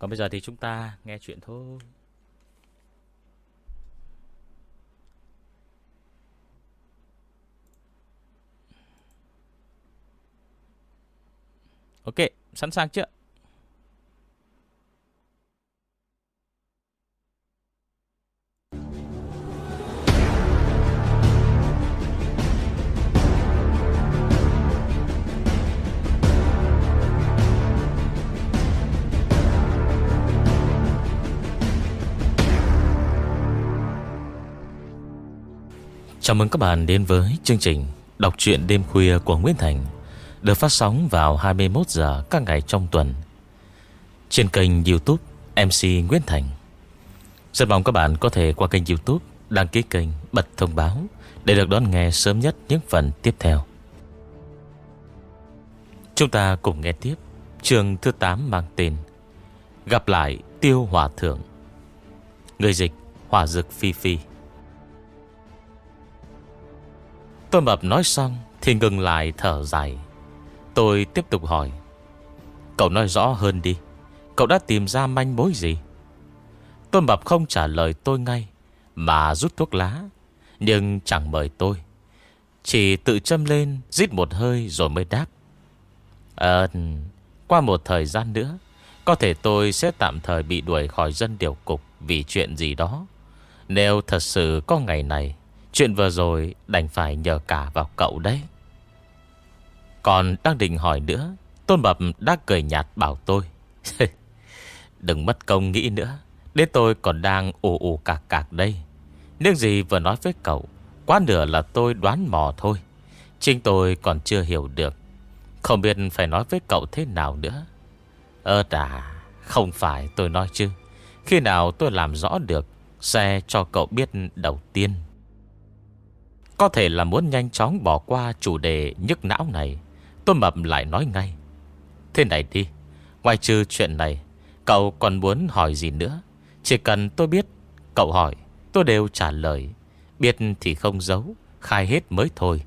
Còn bây giờ thì chúng ta nghe chuyện thôi Ok, sẵn sàng chưa? Chào mừng các bạn đến với chương trình Đọc truyện đêm khuya của Nguyễn Thành Được phát sóng vào 21 giờ các ngày trong tuần Trên kênh youtube MC Nguyễn Thành. Rất mong các bạn có thể qua kênh youtube Đăng ký kênh, bật thông báo Để được đón nghe sớm nhất những phần tiếp theo. Chúng ta cùng nghe tiếp Trường thứ 8 mang tên Gặp lại Tiêu Hòa Thượng. Người dịch Hòa Dực Phi Phi. Tôi mập nói xong Thì ngừng lại thở dài. Tôi tiếp tục hỏi, Cậu nói rõ hơn đi, Cậu đã tìm ra manh mối gì? Tôi mập không trả lời tôi ngay, Mà rút thuốc lá. Nhưng chẳng mời tôi, Chỉ tự châm lên, Rít một hơi rồi mới đáp Ờ Qua một thời gian nữa, Có thể tôi sẽ tạm thời bị đuổi khỏi dân điều cục Vì chuyện gì đó. Nếu thật sự có ngày này Chuyện vừa rồi đành phải nhờ cả vào cậu đấy. Còn đang định hỏi nữa, Tôn Bập đã cười nhạt bảo tôi, Đừng mất công nghĩ nữa, Đến tôi còn đang ủ ủ cạc cạc đây. Nhưng gì vừa nói với cậu, Quá nửa là tôi đoán mò thôi. Chính tôi còn chưa hiểu được, Không biết phải nói với cậu thế nào nữa. Ơ đà Không phải tôi nói chứ. Khi nào tôi làm rõ được, Sẽ cho cậu biết đầu tiên có thể là muốn nhanh chóng bỏ qua chủ đề nhức não này. Tôi mập lại nói ngay. Thế này đi Ngoài trừ chuyện này, Cậu còn muốn hỏi gì nữa? Chỉ cần tôi biết, Cậu hỏi, tôi đều trả lời. Biết thì không giấu, Khai hết mới thôi.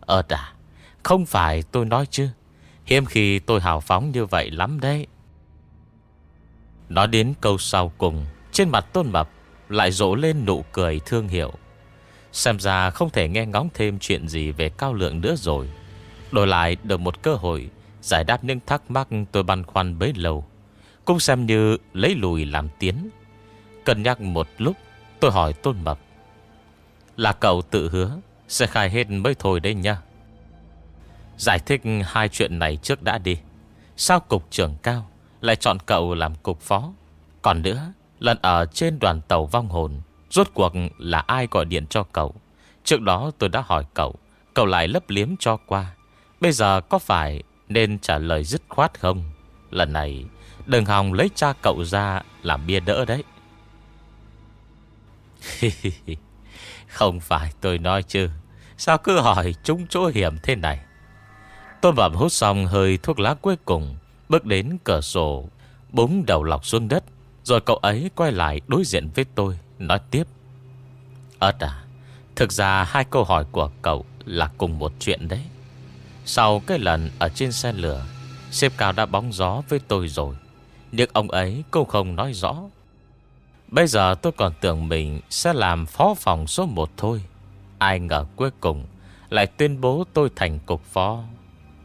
Ờ đã Không phải tôi nói chứ. Hiếm khi tôi hào phóng như vậy lắm đấy. Nói đến câu sau cùng, Trên mặt tôn mập, Lại rỗ lên nụ cười thương hiệu. Xem ra không thể nghe ngóng thêm chuyện gì về cao lượng nữa rồi. Đổi lại, được một cơ hội, Giải đáp những thắc mắc tôi băn khoăn bấy lâu. Cũng xem như lấy lùi làm tiến. Cân nhắc một lúc, Tôi hỏi Tôn Mập. Là cậu tự hứa Sẽ khai hết mới thôi đấy nha. Giải thích hai chuyện này trước đã đi. Sao cục trưởng cao Lại chọn cậu làm cục phó? Còn nữa, Lần ở trên đoàn tàu vong hồn Rốt cuộc là ai gọi điện cho cậu? Trước đó tôi đã hỏi cậu Cậu lại lấp liếm cho qua. Bây giờ có phải nên trả lời dứt khoát không? Lần này, Đừng hòng lấy cha cậu ra Làm bia đỡ đấy. Không phải tôi nói chứ. Sao cứ hỏi chúng chỗ hiểm thế này? Tôi bẩm hút xong hơi thuốc lá cuối cùng, Bước đến cửa sổ, Búng đầu lọc xuống đất, Rồi cậu ấy quay lại đối diện với tôi. Nói tiếp. Ơt à Thực ra hai câu hỏi của cậu Là cùng một chuyện đấy. Sau cái lần ở trên xe lửa, Sếp cao đã bóng gió với tôi rồi, Nhưng ông ấy cũng không nói rõ. Bây giờ tôi còn tưởng mình Sẽ làm phó phòng số 1 thôi, Ai ngờ cuối cùng Lại tuyên bố tôi thành cục phó.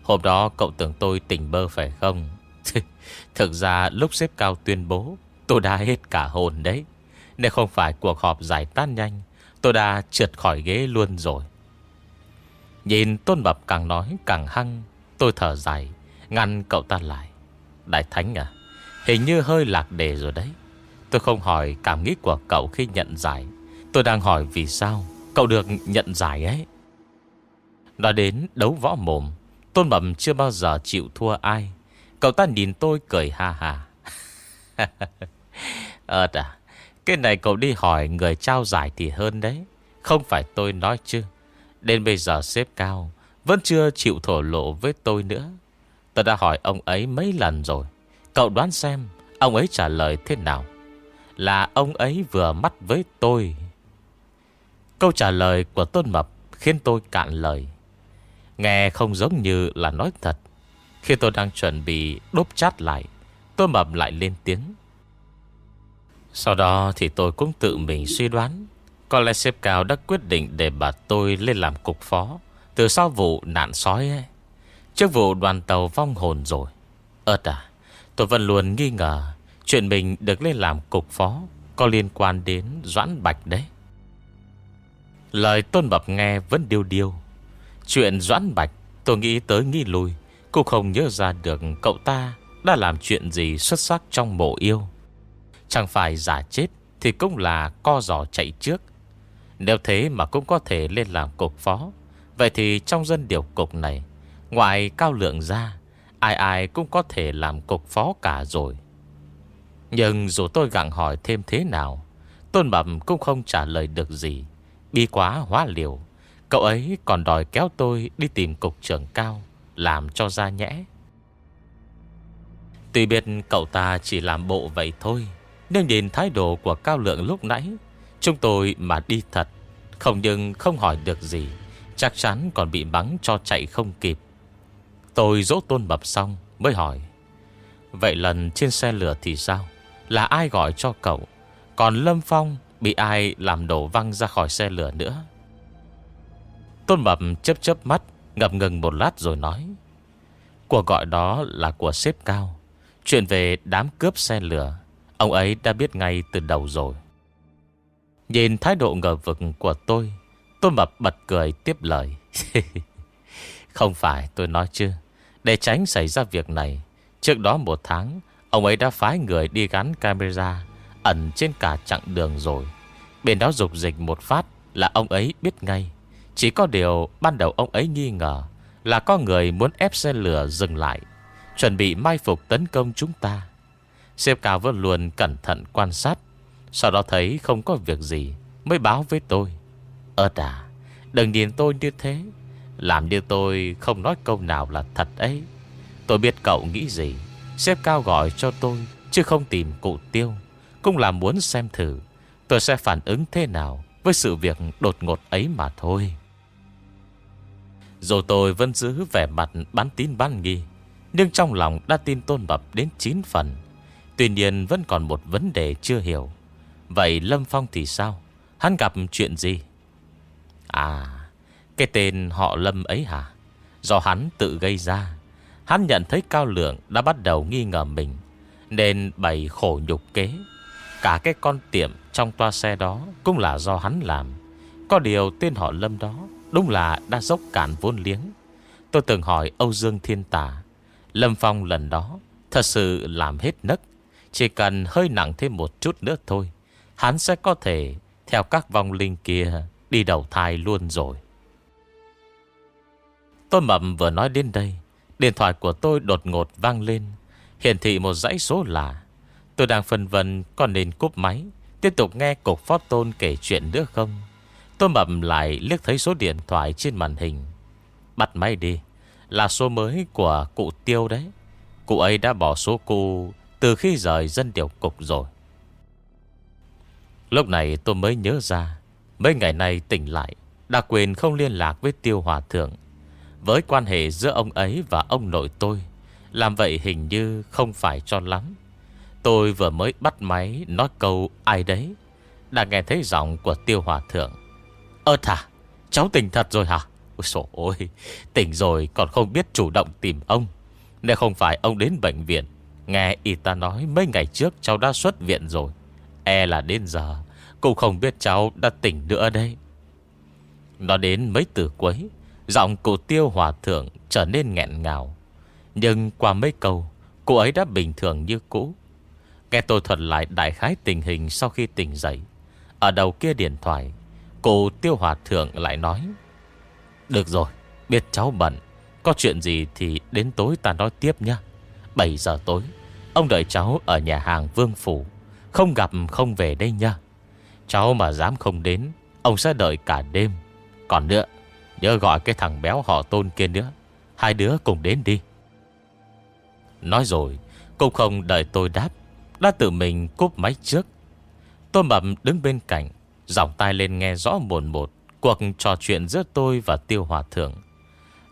Hôm đó cậu tưởng tôi tỉnh bơ phải không? Thực ra lúc xếp cao tuyên bố, Tôi đã hết cả hồn đấy nếu không phải cuộc họp giải tan nhanh, Tôi đã trượt khỏi ghế luôn rồi. Nhìn Tôn Bập càng nói càng hăng, Tôi thở dài, Ngăn cậu ta lại. Đại Thánh à Hình như hơi lạc đề rồi đấy. Tôi không hỏi cảm nghĩ của cậu khi nhận giải. Tôi đang hỏi vì sao Cậu được nhận giải ấy. Nói đến đấu võ mồm, Tôn Bập chưa bao giờ chịu thua ai. Cậu ta nhìn tôi cười ha ha. Ờ à cái này cậu đi hỏi người trao giải thì hơn đấy. Không phải tôi nói chứ. Đến bây giờ xếp cao, Vẫn chưa chịu thổ lộ với tôi nữa. Tôi đã hỏi ông ấy mấy lần rồi. Cậu đoán xem, Ông ấy trả lời thế nào? Là ông ấy vừa mắt với tôi. Câu trả lời của Tôn Mập Khiến tôi cạn lời. Nghe không giống như là nói thật. Khi tôi đang chuẩn bị đốp chát lại, Tôn Mập lại lên tiếng. Sau đó thì tôi cũng tự mình suy đoán. Có lẽ sếp cao đã quyết định để bà tôi lên làm cục phó Từ sau vụ nạn sói ấy. Trước vụ đoàn tàu vong hồn rồi. Ơt à Tôi vẫn luôn nghi ngờ Chuyện mình được lên làm cục phó Có liên quan đến Doãn Bạch đấy. Lời Tôn Bập nghe vẫn điêu điêu. Chuyện Doãn Bạch, Tôi nghĩ tới nghi lùi, Cũng không nhớ ra được cậu ta Đã làm chuyện gì xuất sắc trong mộ yêu. Chẳng phải giả chết Thì cũng là co giò chạy trước. Nếu thế mà cũng có thể lên làm cục phó, Vậy thì trong dân điều cục này Ngoài cao lượng ra, Ai ai cũng có thể làm cục phó cả rồi. Nhưng dù tôi gặng hỏi thêm thế nào, Tôn Bẩm cũng không trả lời được gì. Bi quá hóa liều, Cậu ấy còn đòi kéo tôi đi tìm cục trưởng cao, Làm cho ra nhẽ. Tuy biết cậu ta chỉ làm bộ vậy thôi nếu nhìn thái độ của Cao Lượng lúc nãy, Chúng tôi mà đi thật, Không nhưng không hỏi được gì, Chắc chắn còn bị bắn cho chạy không kịp. Tôi dỗ tôn bập xong Mới hỏi, Vậy lần trên xe lửa thì sao? Là ai gọi cho cậu? Còn Lâm Phong bị ai làm đổ văng ra khỏi xe lửa nữa? Tôn Mập chấp chấp mắt, Ngập ngừng một lát rồi nói, Cuộc gọi đó là của sếp cao. Chuyện về đám cướp xe lửa Ông ấy đã biết ngay từ đầu rồi. Nhìn thái độ ngờ vực của tôi tôi Mập bật cười tiếp lời. Không phải tôi nói chứ. Để tránh xảy ra việc này, Trước đó một tháng, Ông ấy đã phái người đi gắn camera Ẩn trên cả chặng đường rồi. Bên đó dục dịch một phát Là ông ấy biết ngay. Chỉ có điều ban đầu ông ấy nghi ngờ Là có người muốn ép xe lửa dừng lại, Chuẩn bị mai phục tấn công chúng ta. Sếp cao vẫn luôn cẩn thận quan sát. Sau đó thấy không có việc gì Mới báo với tôi. Ơ đà, Đừng nhìn tôi như thế. Làm như tôi không nói câu nào là thật ấy. Tôi biết cậu nghĩ gì. Sếp cao gọi cho tôi Chứ không tìm cụ tiêu. Cũng là muốn xem thử Tôi sẽ phản ứng thế nào Với sự việc đột ngột ấy mà thôi. Dù tôi vẫn giữ vẻ mặt bán tín bán nghi Nhưng trong lòng đã tin tôn bập đến 9 phần. Tuy nhiên vẫn còn một vấn đề chưa hiểu. Vậy Lâm Phong thì sao? Hắn gặp chuyện gì? À Cái tên họ Lâm ấy hả? Do hắn tự gây ra. Hắn nhận thấy Cao Lượng đã bắt đầu nghi ngờ mình, Nên bày khổ nhục kế. Cả cái con tiệm trong toa xe đó Cũng là do hắn làm. Có điều tên họ Lâm đó Đúng là đã dốc cản vốn liếng. Tôi từng hỏi Âu Dương Thiên Tà, Lâm Phong lần đó Thật sự làm hết nấc. Chỉ cần hơi nặng thêm một chút nữa thôi, Hắn sẽ có thể, Theo các vong linh kia, Đi đầu thai luôn rồi. Tôi mầm vừa nói đến đây, Điện thoại của tôi đột ngột vang lên. Hiển thị một dãy số lạ. Tôi đang phân vân còn nên cúp máy, Tiếp tục nghe cục pháp tôn kể chuyện nữa không. Tôi mầm lại liếc thấy số điện thoại trên màn hình. Bắt máy đi, Là số mới của cụ tiêu đấy. Cụ ấy đã bỏ số cụ từ khi rời dân điều cục rồi. Lúc này tôi mới nhớ ra, Mấy ngày nay tỉnh lại, Đã quên không liên lạc với tiêu hòa thượng. Với quan hệ giữa ông ấy và ông nội tôi, Làm vậy hình như không phải cho lắm. Tôi vừa mới bắt máy nói câu ai đấy, Đã nghe thấy giọng của tiêu hòa thượng. Ơ thà, Cháu tỉnh thật rồi hả? Ôi sổ ôi, Tỉnh rồi còn không biết chủ động tìm ông, Nếu không phải ông đến bệnh viện Nghe y ta nói mấy ngày trước cháu đã xuất viện rồi. E là đến giờ Cũng không biết cháu đã tỉnh nữa đây Nó đến mấy từ cuối, Giọng cụ tiêu hòa thượng trở nên nghẹn ngào. Nhưng qua mấy câu, Cô ấy đã bình thường như cũ. Nghe tôi thuật lại đại khái tình hình sau khi tỉnh dậy. Ở đầu kia điện thoại cụ tiêu hòa thượng lại nói, Được rồi, Biết cháu bận, Có chuyện gì thì đến tối ta nói tiếp nhé 7 giờ tối. Ông đợi cháu ở nhà hàng Vương Phủ. Không gặp, không về đây nha. Cháu mà dám không đến, Ông sẽ đợi cả đêm. Còn nữa, Nhớ gọi cái thằng béo họ tôn kia nữa. Hai đứa cùng đến đi. Nói rồi Cũng không đợi tôi đáp, đã tự mình cúp máy trước. Tôi Mập đứng bên cạnh, Giọng tai lên nghe rõ mồn một Cuộc trò chuyện giữa tôi và Tiêu Hòa Thượng.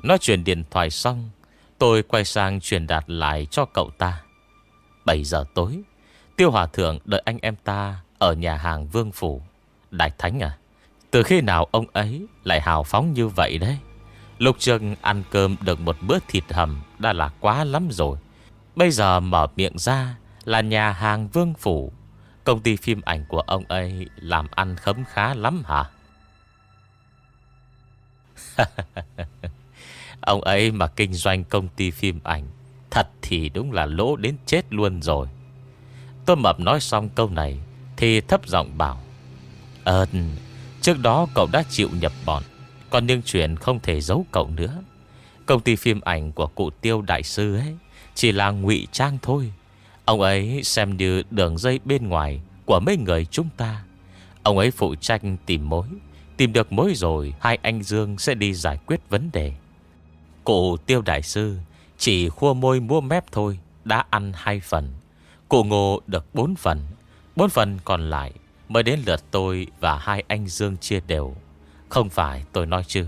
Nói chuyện điện thoại xong Tôi quay sang truyền đạt lại cho cậu ta. 7 giờ tối, Tiêu Hòa Thượng đợi anh em ta Ở nhà hàng Vương Phủ. Đại Thánh à Từ khi nào ông ấy lại hào phóng như vậy đấy? Lục Trương ăn cơm được một bữa thịt hầm Đã là quá lắm rồi. Bây giờ mở miệng ra Là nhà hàng Vương Phủ. Công ty phim ảnh của ông ấy Làm ăn khấm khá lắm hả? Ông ấy mà kinh doanh công ty phim ảnh, Thật thì đúng là lỗ đến chết luôn rồi. Tôi mập nói xong câu này, Thì thấp giọng bảo Ờ Trước đó cậu đã chịu nhập bọn, Còn nhưng chuyện không thể giấu cậu nữa. Công ty phim ảnh của cụ tiêu đại sư ấy Chỉ là ngụy trang thôi. Ông ấy xem như đường dây bên ngoài Của mấy người chúng ta. Ông ấy phụ trách tìm mối, Tìm được mối rồi Hai anh Dương sẽ đi giải quyết vấn đề. Cụ tiêu đại sư, Chỉ khua môi mua mép thôi, Đã ăn hai phần. Cụ ngô được bốn phần Bốn phần còn lại Mới đến lượt tôi và hai anh Dương chia đều. Không phải tôi nói chứ,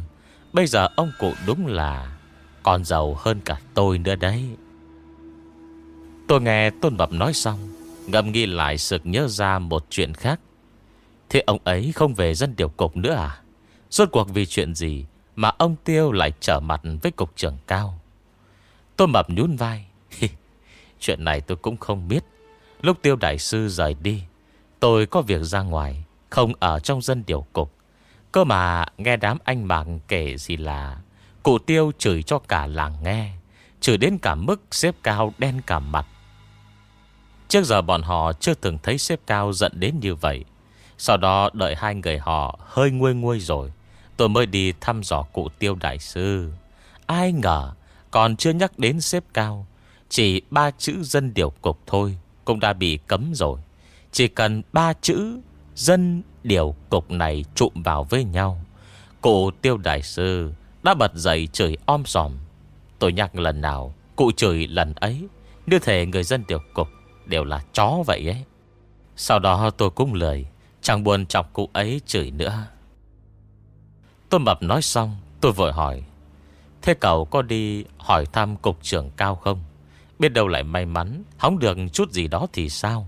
Bây giờ ông cụ đúng là Còn giàu hơn cả tôi nữa đấy. Tôi nghe Tôn Bập nói xong Ngầm nghi lại sực nhớ ra một chuyện khác. Thế ông ấy không về dân điều cục nữa à? Rốt cuộc vì chuyện gì mà ông Tiêu lại trở mặt với cục trưởng cao. Tôi mập nhún vai. Chuyện này tôi cũng không biết. Lúc Tiêu Đại Sư rời đi, Tôi có việc ra ngoài, Không ở trong dân điều cục. Cơ mà nghe đám anh mạng kể gì là Cụ Tiêu chửi cho cả làng nghe, Chửi đến cả mức xếp cao đen cả mặt. Trước giờ bọn họ chưa từng thấy xếp cao giận đến như vậy. Sau đó đợi hai người họ hơi nguôi nguôi rồi Tôi mới đi thăm dò cụ tiêu đại sư. Ai ngờ, Còn chưa nhắc đến xếp cao, Chỉ ba chữ dân điều cục thôi Cũng đã bị cấm rồi. Chỉ cần ba chữ Dân điều cục này trụm vào với nhau, Cụ tiêu đại sư Đã bật dậy chửi om sòm. Tôi nhắc lần nào, Cụ chửi lần ấy, Như thể người dân điều cục Đều là chó vậy ấy. Sau đó tôi cũng lười, Chẳng buồn chọc cụ ấy chửi nữa. Tôi mập nói xong, Tôi vội hỏi, Thế cậu có đi hỏi thăm cục trưởng cao không? Biết đâu lại may mắn, Hóng được chút gì đó thì sao?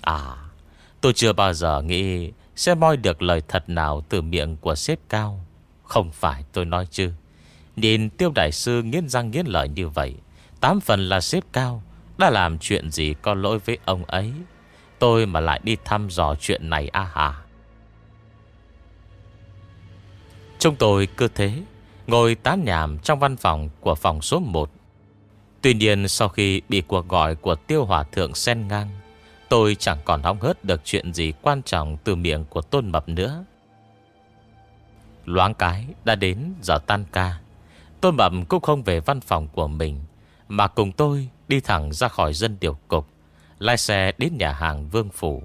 À Tôi chưa bao giờ nghĩ Sẽ moi được lời thật nào từ miệng của sếp cao. Không phải tôi nói chứ. Nhìn tiêu đại sư nghiến răng nghiến lợi như vậy, Tám phần là sếp cao, Đã làm chuyện gì có lỗi với ông ấy? Tôi mà lại đi thăm dò chuyện này à hả Chúng tôi cứ thế, Ngồi tán nhảm trong văn phòng của phòng số 1 Tuy nhiên, sau khi bị cuộc gọi của tiêu hòa thượng sen ngang, Tôi chẳng còn hóng hớt được chuyện gì quan trọng từ miệng của tôn mập nữa. Loáng cái đã đến giờ tan ca. Tôn mập cũng không về văn phòng của mình, Mà cùng tôi đi thẳng ra khỏi dân điều cục lai xe đến nhà hàng Vương Phủ.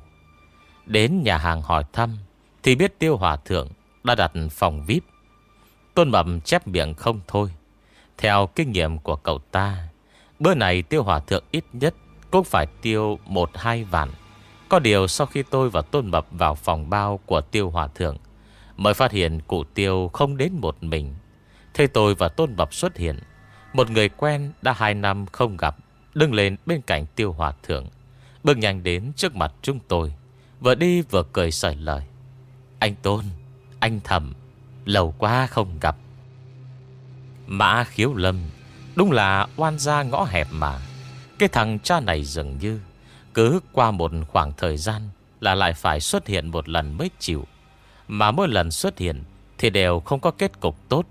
Đến nhà hàng hỏi thăm, Thì biết Tiêu Hòa Thượng Đã đặt phòng VIP Tôn Mập chép miệng không thôi. Theo kinh nghiệm của cậu ta, Bữa này Tiêu Hòa Thượng ít nhất Cũng phải tiêu một hai vạn. Có điều sau khi tôi và Tôn Mập Vào phòng bao của Tiêu Hòa Thượng, Mới phát hiện cụ Tiêu không đến một mình. Thế tôi và Tôn Mập xuất hiện. Một người quen đã hai năm không gặp, Đứng lên bên cạnh Tiêu Hòa Thượng. Bước nhanh đến trước mặt chúng tôi, Vừa đi vừa cười sởi lời. Anh Tôn, Anh Thầm. Lâu quá không gặp. Mã khiếu lâm, Đúng là oan gia ngõ hẹp mà. Cái thằng cha này dường như, Cứ qua một khoảng thời gian Là lại phải xuất hiện một lần mới chịu. Mà mỗi lần xuất hiện Thì đều không có kết cục tốt.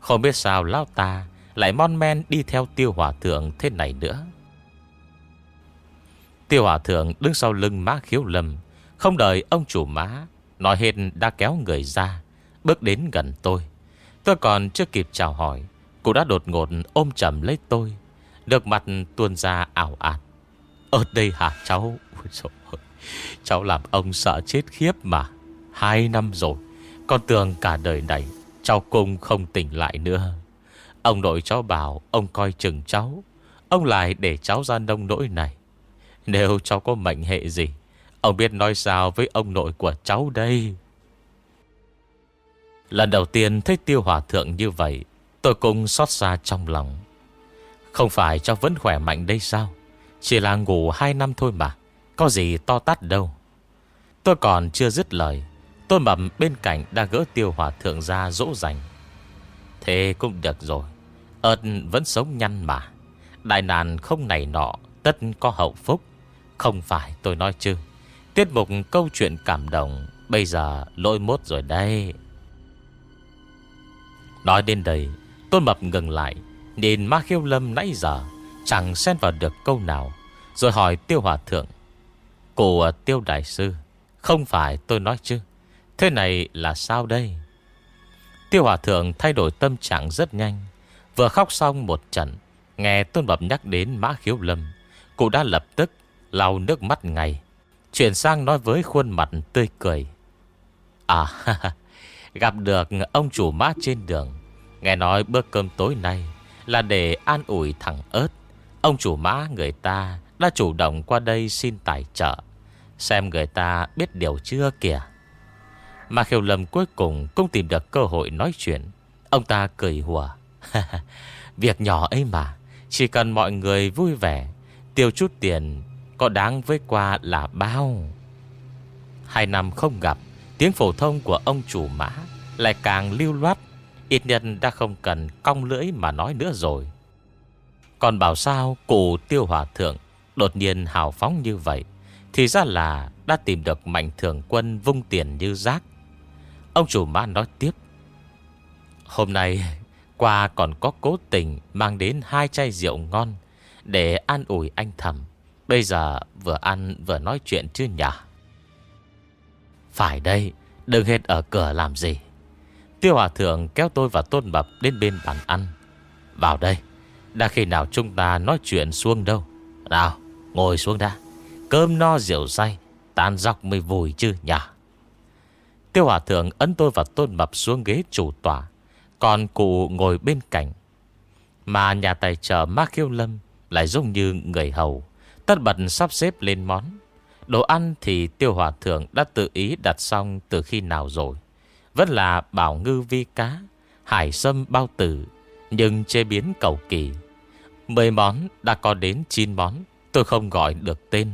Không biết sao lao ta Lại mon men đi theo tiêu hỏa thượng thế này nữa. Tiêu hỏa Thượng đứng sau lưng má khiếu lâm, Không đợi ông chủ má Nói hết đã kéo người ra. Bước đến gần tôi. Tôi còn chưa kịp chào hỏi, cô đã đột ngột ôm chầm lấy tôi, Được mặt tuôn ra ảo ạt. Ở đây hả cháu? Cháu làm ông sợ chết khiếp mà. Hai năm rồi, Con tưởng cả đời này Cháu cũng không tỉnh lại nữa. Ông nội cháu bảo Ông coi chừng cháu, Ông lại để cháu ra nông nỗi này. Nếu cháu có mệnh hệ gì, Ông biết nói sao với ông nội của cháu đây? Lần đầu tiên thấy tiêu hòa thượng như vậy, Tôi cũng xót xa trong lòng. Không phải cho vẫn khỏe mạnh đây sao? Chỉ là ngủ hai năm thôi mà, Có gì to tát đâu. Tôi còn chưa dứt lời, Tôi mầm bên cạnh đã gỡ tiêu hòa thượng ra dỗ dành. Thế cũng được rồi Ơt vẫn sống nhăn mà. Đại nạn không này nọ, Tất có hậu phúc. Không phải tôi nói chứ, Tiết mục câu chuyện cảm động Bây giờ lỗi mốt rồi đây Nói đến đây, Tôn Mập ngừng lại, Nhìn Ma Khiêu Lâm nãy giờ, Chẳng xen vào được câu nào, Rồi hỏi Tiêu Hòa Thượng, Cô à, Tiêu Đại Sư, Không phải tôi nói chứ? Thế này là sao đây? Tiêu Hòa Thượng thay đổi tâm trạng rất nhanh, Vừa khóc xong một trận, Nghe Tôn Mập nhắc đến Mã Khiếu Lâm Cụ đã lập tức lau nước mắt ngay, Chuyển sang nói với khuôn mặt tươi cười. À Gặp được ông chủ mã trên đường Nghe nói bữa cơm tối nay Là để an ủi thằng ớt. Ông chủ mã người ta Đã chủ động qua đây xin tài trợ. Xem người ta biết điều chưa kìa. Mà khiêu lầm cuối cùng Cũng tìm được cơ hội nói chuyện. Ông ta cười hùa. Việc nhỏ ấy mà, Chỉ cần mọi người vui vẻ, Tiêu chút tiền Có đáng với qua là bao. Hai năm không gặp, Tiếng phổ thông của ông chủ mã Lại càng lưu loát. Ít nhân đã không cần cong lưỡi mà nói nữa rồi. Còn bảo sao cụ tiêu hòa thượng Đột nhiên hào phóng như vậy, Thì ra là đã tìm được mạnh thường quân vung tiền như rác. Ông chủ ma nói tiếp, Hôm nay qua còn có cố tình mang đến hai chai rượu ngon Để an ủi anh thầm. Bây giờ vừa ăn vừa nói chuyện chứ nhỉ? Phải đây, Đừng hết ở cửa làm gì. Tiêu Hòa Thượng kéo tôi và Tôn Bập đến bên bàn ăn. Vào đây, Đã khi nào chúng ta nói chuyện xuống đâu? Nào, ngồi xuống đã. Cơm no, rượu say tan dọc mới vui chứ nhỉ? Tiêu Hòa Thượng ấn tôi và Tôn Bập xuống ghế chủ tòa Còn cụ ngồi bên cạnh. Mà nhà tài trợ Mark Khiêu Lâm Lại giống như người hầu. Tất bật sắp xếp lên món. Đồ ăn thì Tiêu Hòa Thượng đã tự ý đặt xong từ khi nào rồi? Vẫn là bảo ngư vi cá, Hải sâm bao tử, Nhưng chế biến cầu kỳ. Mười món đã có đến 9 món, Tôi không gọi được tên.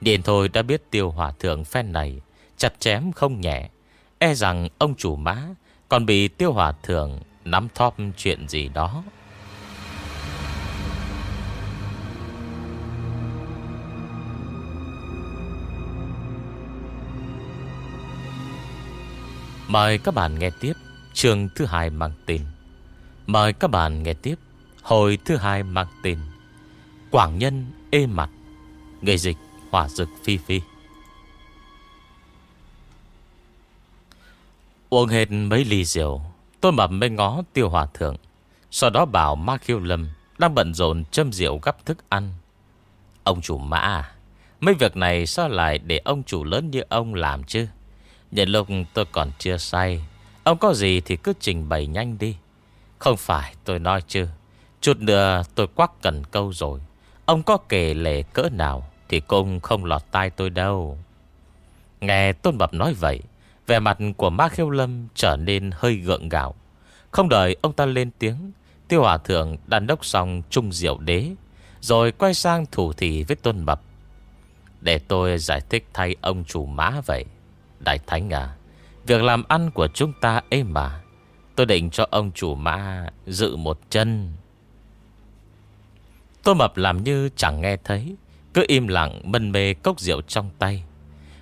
Điện thôi đã biết tiêu hỏa thượng phen này Chặt chém không nhẹ. E rằng ông chủ má Còn bị tiêu hỏa thượng Nắm thóp chuyện gì đó. Mời các bạn nghe tiếp chương thứ hai mang tên. Mời các bạn nghe tiếp Hồi thứ hai mang tên. Quảng Nhân ê mặt Người dịch hỏa dực phi phi. Uống hết mấy ly rượu, Tôi mập mới ngó tiêu hòa thượng. Sau đó bảo Ma Khiêu Lâm Đang bận rộn châm rượu gấp thức ăn. Ông chủ mã à, Mấy việc này sao lại để ông chủ lớn như ông làm chứ? Nhân lúc tôi còn chưa say, Ông có gì thì cứ trình bày nhanh đi. Không phải, tôi nói chứ. Chút nữa tôi quắc cần câu rồi. Ông có kể lệ cỡ nào Thì cũng không lọt tai tôi đâu. Nghe Tôn Bập nói vậy, Vẻ mặt của Ma Khiêu Lâm trở nên hơi gượng gạo. Không đợi ông ta lên tiếng, Tiêu Hòa Thượng đàn đốc xong trung diệu đế, Rồi quay sang thủ thị với Tôn Bập. Để tôi giải thích thay ông chủ má vậy. Đại Thánh à Việc làm ăn của chúng ta êm mà. Tôi định cho ông chủ mã Dự một chân. Tô Mập làm như chẳng nghe thấy, Cứ im lặng mân mê cốc rượu trong tay.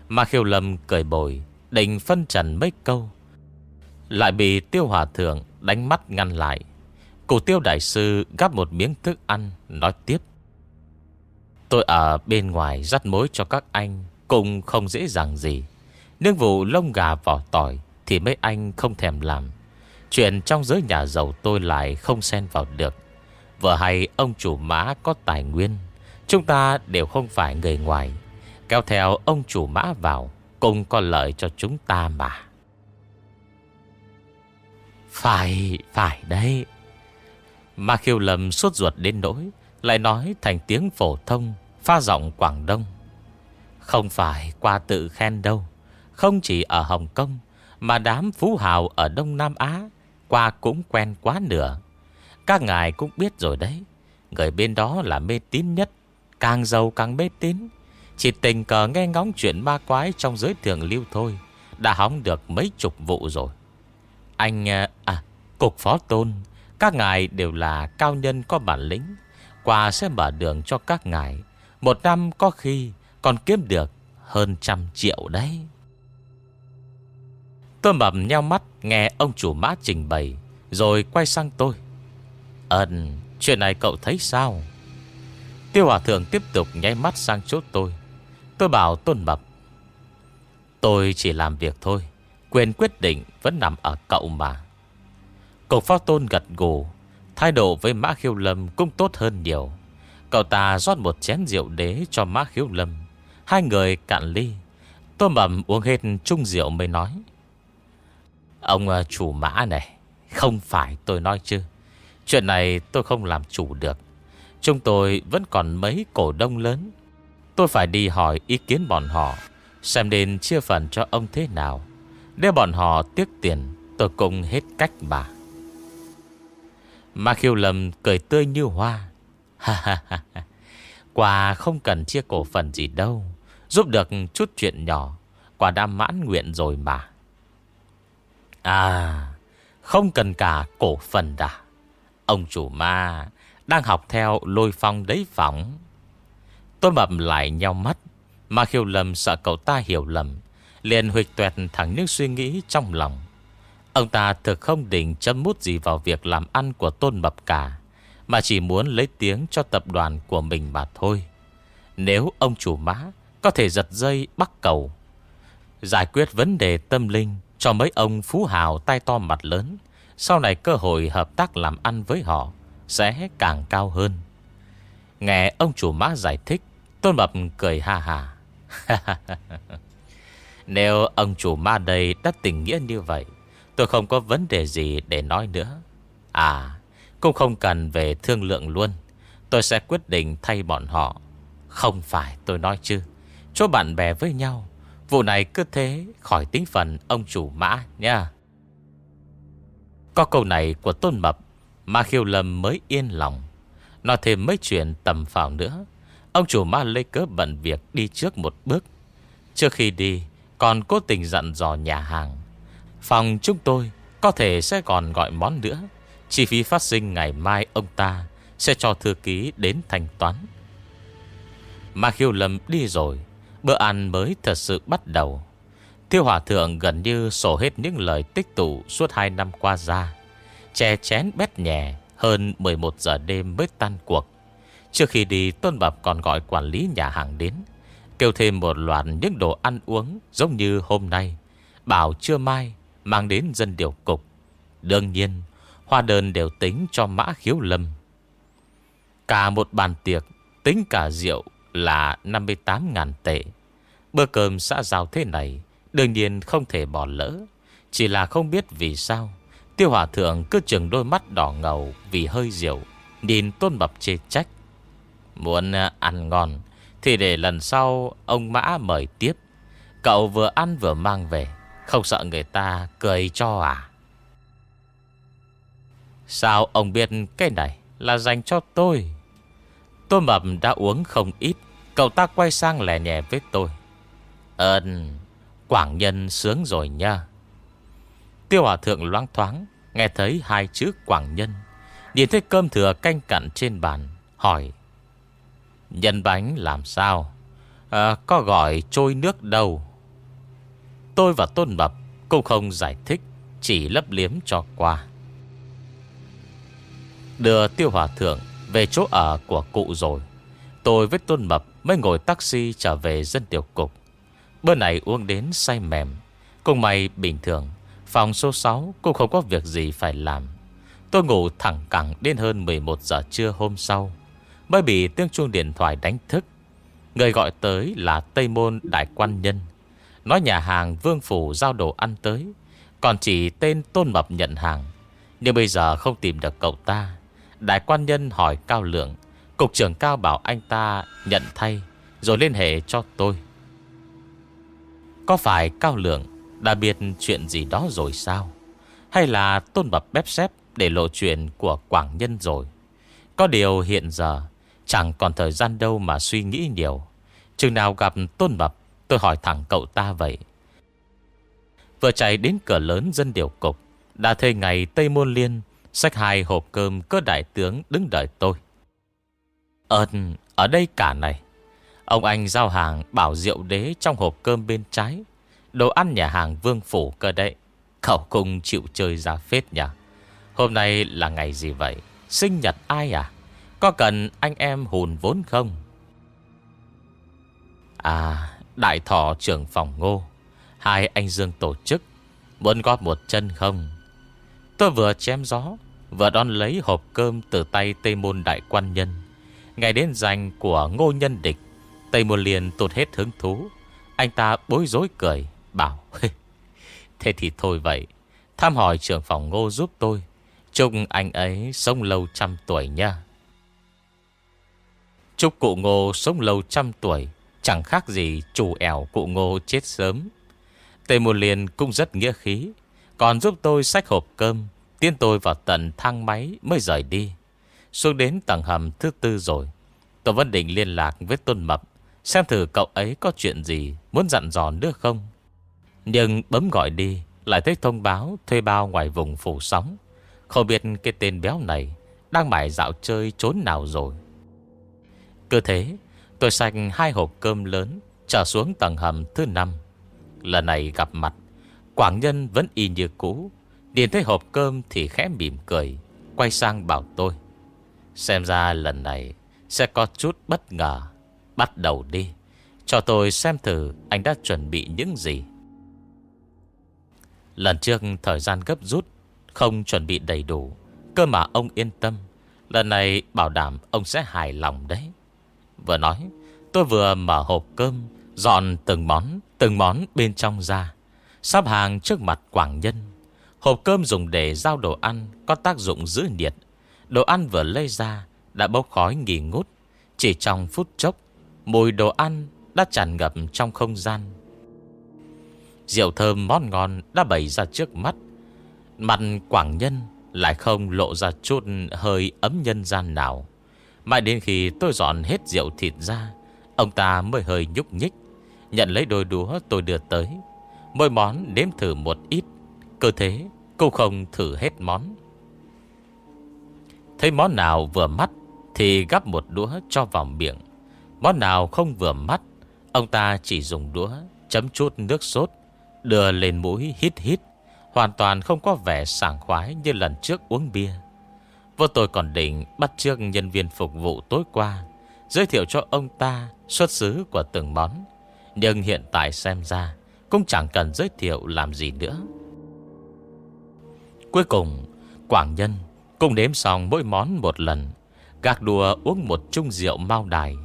Mà khiêu lâm cười bồi, Định phân trần mấy câu. Lại bị tiêu hòa thượng Đánh mắt ngăn lại. Cụ tiêu đại sư gắp một miếng thức ăn, Nói tiếp. Tôi ở bên ngoài dắt mối cho các anh, Cũng không dễ dàng gì. Nương vụ lông gà vỏ tỏi Thì mấy anh không thèm làm. Chuyện trong giới nhà giàu tôi lại không xen vào được. Vợ hay ông chủ mã có tài nguyên Chúng ta đều không phải người ngoài. Kéo theo ông chủ mã vào Cũng có lợi cho chúng ta mà. Phải, phải đấy. Mà khiêu lầm suốt ruột đến nỗi Lại nói thành tiếng phổ thông Pha giọng Quảng Đông. Không phải qua tự khen đâu không chỉ ở Hồng Kông Mà đám phú hào ở Đông Nam Á Qua cũng quen quá nửa. Các ngài cũng biết rồi đấy Người bên đó là mê tín nhất Càng giàu càng mê tín. Chỉ tình cờ nghe ngóng chuyện ma quái Trong giới thường lưu thôi Đã hóng được mấy chục vụ rồi. Anh à, à Cục phó tôn Các ngài đều là cao nhân có bản lĩnh Quà sẽ mở đường cho các ngài. Một năm có khi Còn kiếm được hơn trăm triệu đấy. Tôi mầm nhau mắt Nghe ông chủ mã trình bày, Rồi quay sang tôi. Ấn Chuyện này cậu thấy sao? Tiêu hòa thượng tiếp tục nháy mắt sang chỗ tôi. Tôi bảo tôn mập, Tôi chỉ làm việc thôi, Quyền quyết định vẫn nằm ở cậu mà. Cục phó tôn gật gù, Thái độ với Mã Khiêu Lâm cũng tốt hơn nhiều. Cậu ta rót một chén rượu đế cho Mã Khiêu Lâm. Hai người cạn ly. Tôi mầm uống hết chung rượu mới nói Ông ờ, chủ mã này, Không phải tôi nói chứ. Chuyện này tôi không làm chủ được. Chúng tôi vẫn còn mấy cổ đông lớn. Tôi phải đi hỏi ý kiến bọn họ, Xem nên chia phần cho ông thế nào. Để bọn họ tiếc tiền, Tôi cũng hết cách mà. Mà khiêu lầm cười tươi như hoa. Ha ha ha Quả không cần chia cổ phần gì đâu. Giúp được chút chuyện nhỏ. Quả đã mãn nguyện rồi mà. À Không cần cả cổ phần đã Ông chủ ma Đang học theo lôi phong đấy phóng Tôi mập lại nhau mắt Mà khiêu lầm sợ cậu ta hiểu lầm, Liền huyệt tuẹt thẳng những suy nghĩ trong lòng. Ông ta thực không định chấm mút gì vào việc làm ăn của tôn mập cả, Mà chỉ muốn lấy tiếng cho tập đoàn của mình mà thôi. Nếu ông chủ má Có thể giật dây bắt cầu, Giải quyết vấn đề tâm linh cho mấy ông phú hào tay to mặt lớn, sau này cơ hội hợp tác làm ăn với họ Sẽ càng cao hơn. Nghe ông chủ mã giải thích, Tôn Mập cười ha ha. Nếu ông chủ ma đây đã tình nghĩa như vậy, Tôi không có vấn đề gì để nói nữa. À Cũng không cần về thương lượng luôn. Tôi sẽ quyết định thay bọn họ. Không phải tôi nói chứ. Chỗ bạn bè với nhau Vụ này cứ thế khỏi tính phần ông chủ mã nha. Có câu này của Tôn Mập Mà khiêu lầm mới yên lòng. Nói thêm mấy chuyện tầm phào nữa, Ông chủ ma lấy cớ bận việc đi trước một bước. Trước khi đi, Còn cố tình dặn dò nhà hàng. Phòng chúng tôi Có thể sẽ còn gọi món nữa. Chi phí phát sinh ngày mai ông ta Sẽ cho thư ký đến thanh toán. Mà khiêu lầm đi rồi Bữa ăn mới thật sự bắt đầu Thiêu Hòa Thượng gần như sổ hết những lời tích tụ suốt 2 năm qua ra. Chè chén bét nhẹ hơn 11 giờ đêm mới tan cuộc. Trước khi đi Tôn Bập còn gọi quản lý nhà hàng đến. Kêu thêm một loạt những đồ ăn uống giống như hôm nay. Bảo trưa mai mang đến dân điều cục. Đương nhiên, hoa đơn đều tính cho mã khiếu lâm. Cả một bàn tiệc, tính cả rượu là 58.000 tệ. Bữa cơm xã giao thế này, Đương nhiên không thể bỏ lỡ. Chỉ là không biết vì sao, Tiêu hòa thượng cứ chừng đôi mắt đỏ ngầu Vì hơi rượu, Nhìn tôn bập chê trách. Muốn à, ăn ngon, Thì để lần sau ông Mã mời tiếp. Cậu vừa ăn vừa mang về, Không sợ người ta cười cho à? Sao ông biết cái này Là dành cho tôi? Tôn Mập đã uống không ít Cậu ta quay sang lẻ nhẹ với tôi. Ơn Quảng nhân sướng rồi nha. Tiêu hòa thượng loáng thoáng Nghe thấy hai chữ quảng nhân Nhìn thấy cơm thừa canh cặn trên bàn Hỏi Nhân bánh làm sao? À, Có gọi trôi nước đâu? Tôi và Tôn Mập Cũng không giải thích Chỉ lấp liếm cho qua. Đưa tiêu hòa thượng về chỗ ở của cụ rồi. Tôi với Tôn Mập Mới ngồi taxi trở về dân tiểu cục. Bữa này uống đến say mềm Cùng mày bình thường, Phòng số 6 cũng không có việc gì phải làm. Tôi ngủ thẳng cẳng đến hơn 11 giờ trưa hôm sau, Mới bị tiếng chuông điện thoại đánh thức. Người gọi tới là Tây Môn Đại Quan Nhân. Nói nhà hàng Vương Phủ giao đồ ăn tới, Còn chỉ tên Tôn Mập nhận hàng. Nhưng bây giờ không tìm được cậu ta. Đại quan nhân hỏi Cao Lượng Cục trưởng Cao bảo anh ta nhận thay Rồi liên hệ cho tôi có phải Cao Lượng đã biết chuyện gì đó rồi sao? Hay là tôn bập bếp xếp để lộ chuyện của Quảng Nhân rồi? Có điều hiện giờ Chẳng còn thời gian đâu mà suy nghĩ nhiều Chừng nào gặp Tôn bập, Tôi hỏi thẳng cậu ta vậy Vừa chạy đến cửa lớn dân điều cục Đã thuê ngày Tây Môn Liên Xách hai hộp cơm có đại tướng đứng đợi tôi. Ơn, ở đây cả này. Ông anh giao hàng bảo rượu đế trong hộp cơm bên trái. Đồ ăn nhà hàng Vương Phủ cơ đấy. Cậu cùng chịu chơi ra phết nhỉ. Hôm nay là ngày gì vậy? Sinh nhật ai à? Có cần anh em hùn vốn không? À Đại thọ trưởng phòng ngô. Hai anh Dương tổ chức. Muốn góp một chân không? Tôi vừa chém gió, Vừa đón lấy hộp cơm từ tay Tây Môn Đại Quan Nhân. Ngày đến danh của ngô nhân địch, Tây Môn liền tụt hết hứng thú. Anh ta bối rối cười, Bảo Thế thì thôi vậy tham hỏi trưởng phòng ngô giúp tôi. Chúc anh ấy sống lâu trăm tuổi nha. Chúc cụ ngô sống lâu trăm tuổi, Chẳng khác gì chủ ẻo cụ ngô chết sớm. Tề Môn Liên cũng rất nghĩa khí còn giúp tôi xách hộp cơm Tiến tôi vào tận thang máy mới rời đi. Xuống đến tầng hầm thứ tư rồi, Tôi vẫn định liên lạc với Tôn Mập, Xem thử cậu ấy có chuyện gì Muốn dặn dò nữa không. Nhưng bấm gọi đi, Lại thấy thông báo thuê bao ngoài vùng phủ sóng. Không biết cái tên béo này Đang mải dạo chơi trốn nào rồi. Cứ thế, Tôi xanh hai hộp cơm lớn, Trở xuống tầng hầm thứ năm. Lần này gặp mặt Quảng nhân vẫn y như cũ. Điền thấy hộp cơm thì khẽ mỉm cười, Quay sang bảo tôi. Xem ra lần này Sẽ có chút bất ngờ. Bắt đầu đi, Cho tôi xem thử anh đã chuẩn bị những gì. Lần trước thời gian gấp rút, Không chuẩn bị đầy đủ, Cơ mà ông yên tâm. Lần này bảo đảm ông sẽ hài lòng đấy. Vừa nói, Tôi vừa mở hộp cơm, Dọn từng món Từng món bên trong ra. Sắp hàng trước mặt quảng nhân. Hộp cơm dùng để giao đồ ăn Có tác dụng giữ nhiệt. Đồ ăn vừa lấy ra, Đã bốc khói nghỉ ngút. Chỉ trong phút chốc, Mùi đồ ăn đã tràn ngập trong không gian. Rượu thơm món ngon đã bày ra trước mắt. Mặt quảng nhân lại không lộ ra chút hơi ấm nhân gian nào. Mãi đến khi tôi dọn hết rượu thịt ra, Ông ta mới hơi nhúc nhích. Nhận lấy đôi đũa tôi đưa tới. Mỗi món nếm thử một ít. Cơ thế, cô không thử hết món. Thấy món nào vừa mắt Thì gắp một đũa cho vào miệng. Món nào không vừa mắt, Ông ta chỉ dùng đũa Chấm chút nước sốt, Đưa lên mũi hít hít, Hoàn toàn không có vẻ sảng khoái Như lần trước uống bia. Vô tôi còn định bắt trước nhân viên phục vụ tối qua, Giới thiệu cho ông ta Xuất xứ của từng món. Nhưng hiện tại xem ra cũng chẳng cần giới thiệu làm gì nữa. Cuối cùng, Quảng Nhân cũng đếm xong mỗi món một lần. Gạc đùa uống một chung rượu mau đài.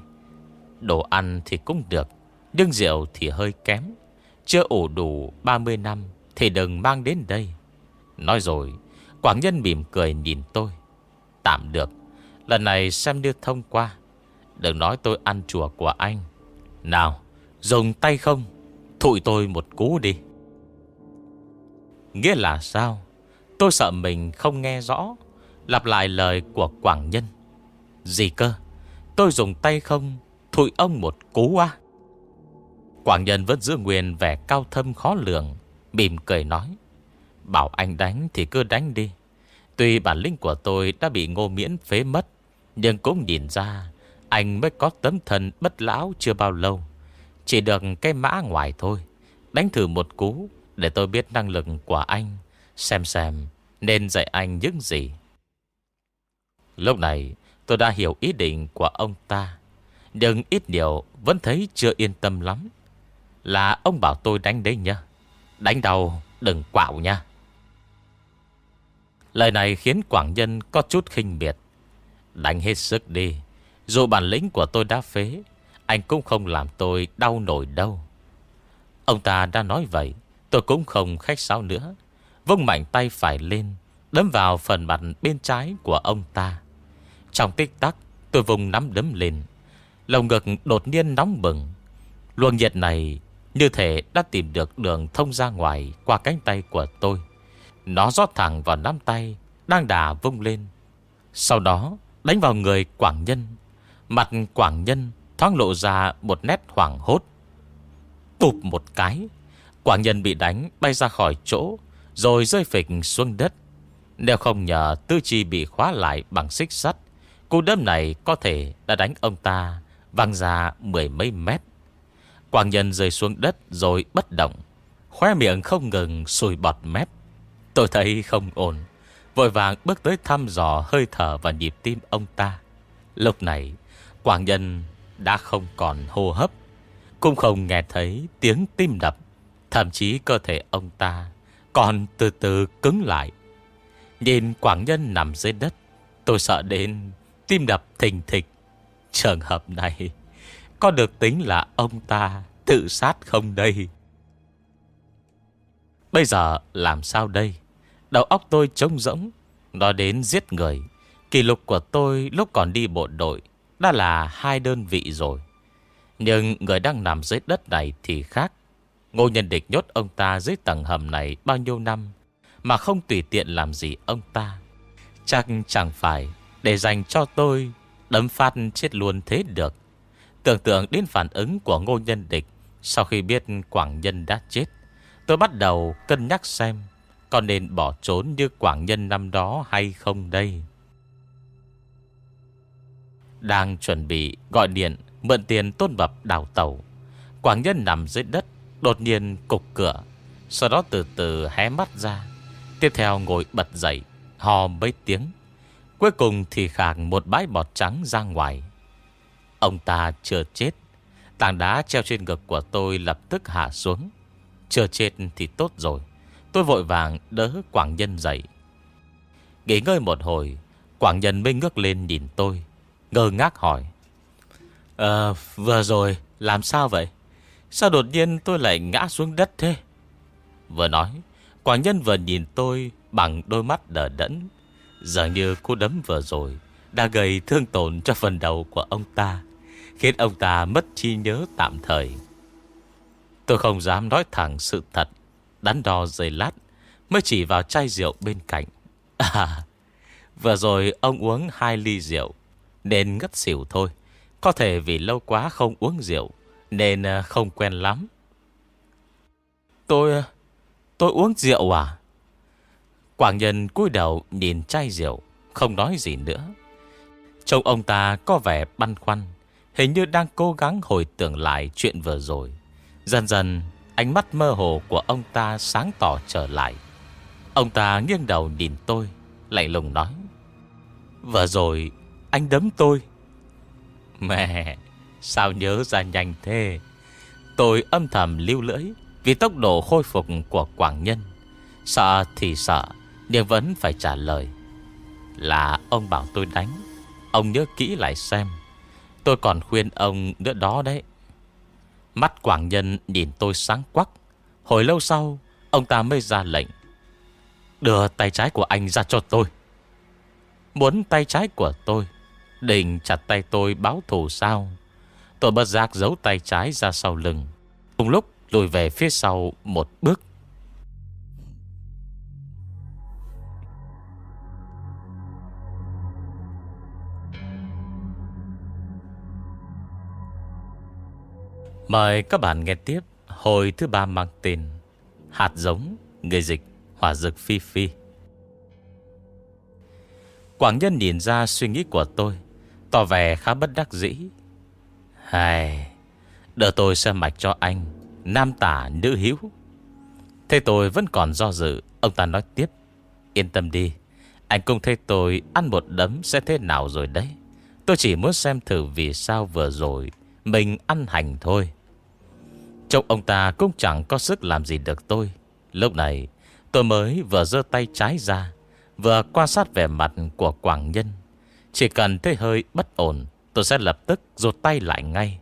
Đồ ăn thì cũng được, Nhưng rượu thì hơi kém. Chưa ủ đủ 30 năm Thì đừng mang đến đây. Nói rồi, Quảng Nhân mỉm cười nhìn tôi. Tạm được, Lần này xem như thông qua. Đừng nói tôi ăn chùa của anh. Nào, Dùng tay không? Thụi tôi một cú đi. Nghĩa là sao? Tôi sợ mình không nghe rõ, Lặp lại lời của Quảng Nhân. Gì cơ? Tôi dùng tay không Thụi ông một cú á. Quảng Nhân vẫn giữ nguyên vẻ cao thâm khó lường, Mỉm cười nói. Bảo anh đánh thì cứ đánh đi. Tuy bản lĩnh của tôi đã bị ngô miễn phế mất, Nhưng cũng nhìn ra Anh mới có tấm thần bất lão chưa bao lâu. Chỉ được cái mã ngoài thôi. Đánh thử một cú Để tôi biết năng lực của anh, Xem xem Nên dạy anh những gì. Lúc này, tôi đã hiểu ý định của ông ta, Nhưng ít điều Vẫn thấy chưa yên tâm lắm. Là ông bảo tôi đánh đấy nhá. Đánh đầu đừng quạo nha. Lời này khiến Quảng Nhân có chút khinh biệt Đánh hết sức đi, Dù bản lĩnh của tôi đã phế anh cũng không làm tôi đau nổi đâu. Ông ta đã nói vậy, Tôi cũng không khách sáo nữa. Vông mạnh tay phải lên, Đấm vào phần mặt bên trái của ông ta. Trong tích tắc, Tôi vùng nắm đấm lên. Lồng ngực đột nhiên nóng bừng. Luồng nhiệt này Như thể đã tìm được đường thông ra ngoài Qua cánh tay của tôi. Nó rót thẳng vào nắm tay, Đang đà vung lên. Sau đó, đánh vào người Quảng Nhân. Mặt quảng nhân thoáng lộ ra một nét hoảng hốt. Tụp một cái Quảng nhân bị đánh bay ra khỏi chỗ, Rồi rơi phịch xuống đất. Nếu không nhờ tư chi bị khóa lại bằng xích sắt, Cú đâm này có thể đã đánh ông ta Văng ra mười mấy mét. Quảng nhân rơi xuống đất rồi bất động, Khóe miệng không ngừng sùi bọt mép. Tôi thấy không ổn, Vội vàng bước tới thăm dò hơi thở và nhịp tim ông ta. Lúc này Quảng nhân đã không còn hô hấp. Cũng không nghe thấy tiếng tim đập. Thậm chí cơ thể ông ta Còn từ từ cứng lại. Nhìn Quảng nhân nằm dưới đất, Tôi sợ đến tim đập thình thịch. Trường hợp này, Có được tính là ông ta Tự sát không đây? Bây giờ làm sao đây? Đầu óc tôi trống rỗng, Nói đến giết người. Kỷ lục của tôi lúc còn đi bộ đội đã là hai đơn vị rồi. Nhưng người đang nằm dưới đất này thì khác. Ngô Nhân Địch nhốt ông ta dưới tầng hầm này bao nhiêu năm Mà không tùy tiện làm gì ông ta. Chắc chẳng phải Để dành cho tôi Đấm phát chết luôn thế được. Tưởng tượng đến phản ứng của Ngô Nhân Địch Sau khi biết Quảng Nhân đã chết, Tôi bắt đầu cân nhắc xem Có nên bỏ trốn như Quảng Nhân năm đó hay không đây. Đang chuẩn bị gọi điện Mượn tiền tôn bập đào tàu. Quảng Nhân nằm dưới đất, Đột nhiên cục cửa, Sau đó từ từ hé mắt ra. Tiếp theo ngồi bật dậy Hò mấy tiếng. Cuối cùng thì khạc một bãi bọt trắng ra ngoài. Ông ta chưa chết, Tảng đá treo trên ngực của tôi lập tức hạ xuống. Chưa chết thì tốt rồi, Tôi vội vàng đỡ Quảng Nhân dậy. Nghỉ ngơi một hồi, Quảng Nhân mới ngước lên nhìn tôi. Ngơ ngác hỏi. Ờ vừa rồi làm sao vậy? Sao đột nhiên tôi lại ngã xuống đất thế? Vừa nói Quảng Nhân vừa nhìn tôi Bằng đôi mắt đờ đẫn. Dường như cú đấm vừa rồi Đã gây thương tổn cho phần đầu của ông ta Khiến ông ta mất chi nhớ tạm thời. Tôi không dám nói thẳng sự thật Đắn đo giây lát Mới chỉ vào chai rượu bên cạnh. À Vừa rồi ông uống hai ly rượu nên ngất xỉu thôi. Có thể vì lâu quá không uống rượu, Nên à, không quen lắm. Tôi à, Tôi uống rượu à? Quảng nhân cúi đầu nhìn chai rượu, Không nói gì nữa. Trông ông ta có vẻ băn khoăn, Hình như đang cố gắng hồi tưởng lại chuyện vừa rồi. Dần dần, Ánh mắt mơ hồ của ông ta sáng tỏ trở lại. Ông ta nghiêng đầu nhìn tôi, Lạnh lùng nói, Vừa rồi anh đấm tôi. Mẹ, Sao nhớ ra nhanh thế? Tôi âm thầm lưu lưỡi Vì tốc độ khôi phục của Quảng Nhân. Sợ thì sợ, Nhưng vẫn phải trả lời. Là ông bảo tôi đánh, Ông nhớ kỹ lại xem. Tôi còn khuyên ông nữa đó đấy. Mắt Quảng Nhân nhìn tôi sáng quắc. Hồi lâu sau, Ông ta mới ra lệnh. Đưa tay trái của anh ra cho tôi. Muốn tay trái của tôi Định chặt tay tôi báo thù sao? Tôi bất giác giấu tay trái ra sau lưng. Cùng lúc lùi về phía sau một bước. Mời các bạn nghe tiếp hồi thứ ba mang tên Hạt giống, người dịch, hỏa dực phi phi. Quảng nhân nhìn ra suy nghĩ của tôi, tỏ vẻ khá bất đắc dĩ. Hài, đợi tôi xem mạch cho anh, nam tả nữ hiếu. Thế tôi vẫn còn do dự, ông ta nói tiếp. Yên tâm đi, anh cũng thấy tôi ăn một đấm sẽ thế nào rồi đấy. Tôi chỉ muốn xem thử vì sao vừa rồi mình ăn hành thôi. Trông ông ta cũng chẳng có sức làm gì được tôi Lúc này tôi mới vừa dơ tay trái ra Vừa quan sát vẻ mặt của Quảng Nhân chỉ cần thấy hơi bất ổn Tôi sẽ lập tức rụt tay lại ngay.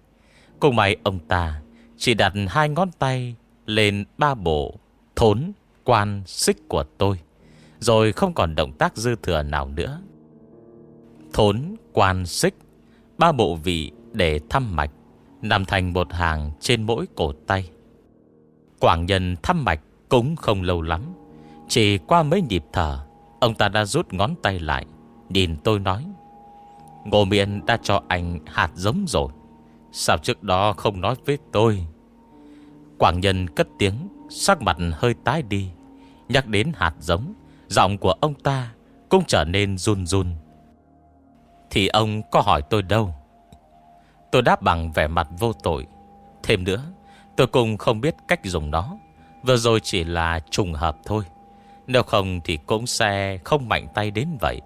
Cùng mày ông ta Chỉ đặt hai ngón tay Lên ba bộ Thốn, quan, xích của tôi Rồi không còn động tác dư thừa nào nữa. Thốn, quan, xích Ba bộ vị để thăm mạch Nằm thành một hàng trên mỗi cổ tay. Quảng nhân thăm mạch cũng không lâu lắm Chỉ qua mấy nhịp thở Ông ta đã rút ngón tay lại Nhìn tôi nói. Ngô Miên đã cho anh hạt giống rồi. Sao trước đó không nói với tôi? Quảng nhân cất tiếng, Sắc mặt hơi tái đi. Nhắc đến hạt giống, Giọng của ông ta cũng trở nên run run. Thì ông có hỏi tôi đâu? Tôi đáp bằng vẻ mặt vô tội. Thêm nữa, Tôi cũng không biết cách dùng nó. Vừa rồi chỉ là trùng hợp thôi. Nếu không thì cũng sẽ không mạnh tay đến vậy.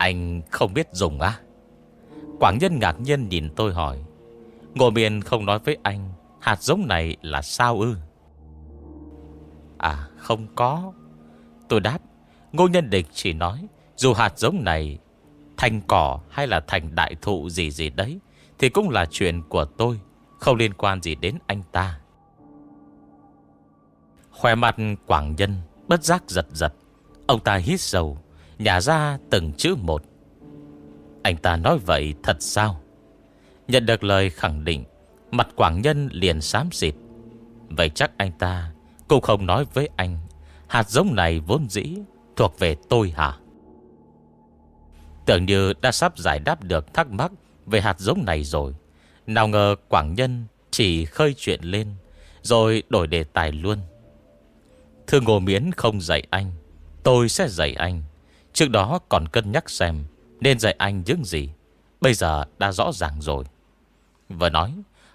Anh không biết dùng á. Quảng nhân ngạc nhiên nhìn tôi hỏi. Ngô miền không nói với anh, Hạt giống này là sao ư? À không có. Tôi đáp, Ngô nhân địch chỉ nói, Dù hạt giống này Thành cỏ hay là thành đại thụ gì gì đấy, Thì cũng là chuyện của tôi, Không liên quan gì đến anh ta. Khoe mặt quảng nhân Bất giác giật giật. Ông ta hít sầu. Nhả ra từng chữ một. Anh ta nói vậy thật sao? Nhận được lời khẳng định, Mặt quảng nhân liền xám xịt. Vậy chắc anh ta Cũng không nói với anh, Hạt giống này vốn dĩ Thuộc về tôi hả? Tưởng như đã sắp giải đáp được thắc mắc Về hạt giống này rồi. Nào ngờ quảng nhân Chỉ khơi chuyện lên, Rồi đổi đề tài luôn. Thưa Ngô Miến không dạy anh, Tôi sẽ dạy anh. Trước đó còn cân nhắc xem Nên dạy anh những gì. Bây giờ đã rõ ràng rồi. Vừa nói,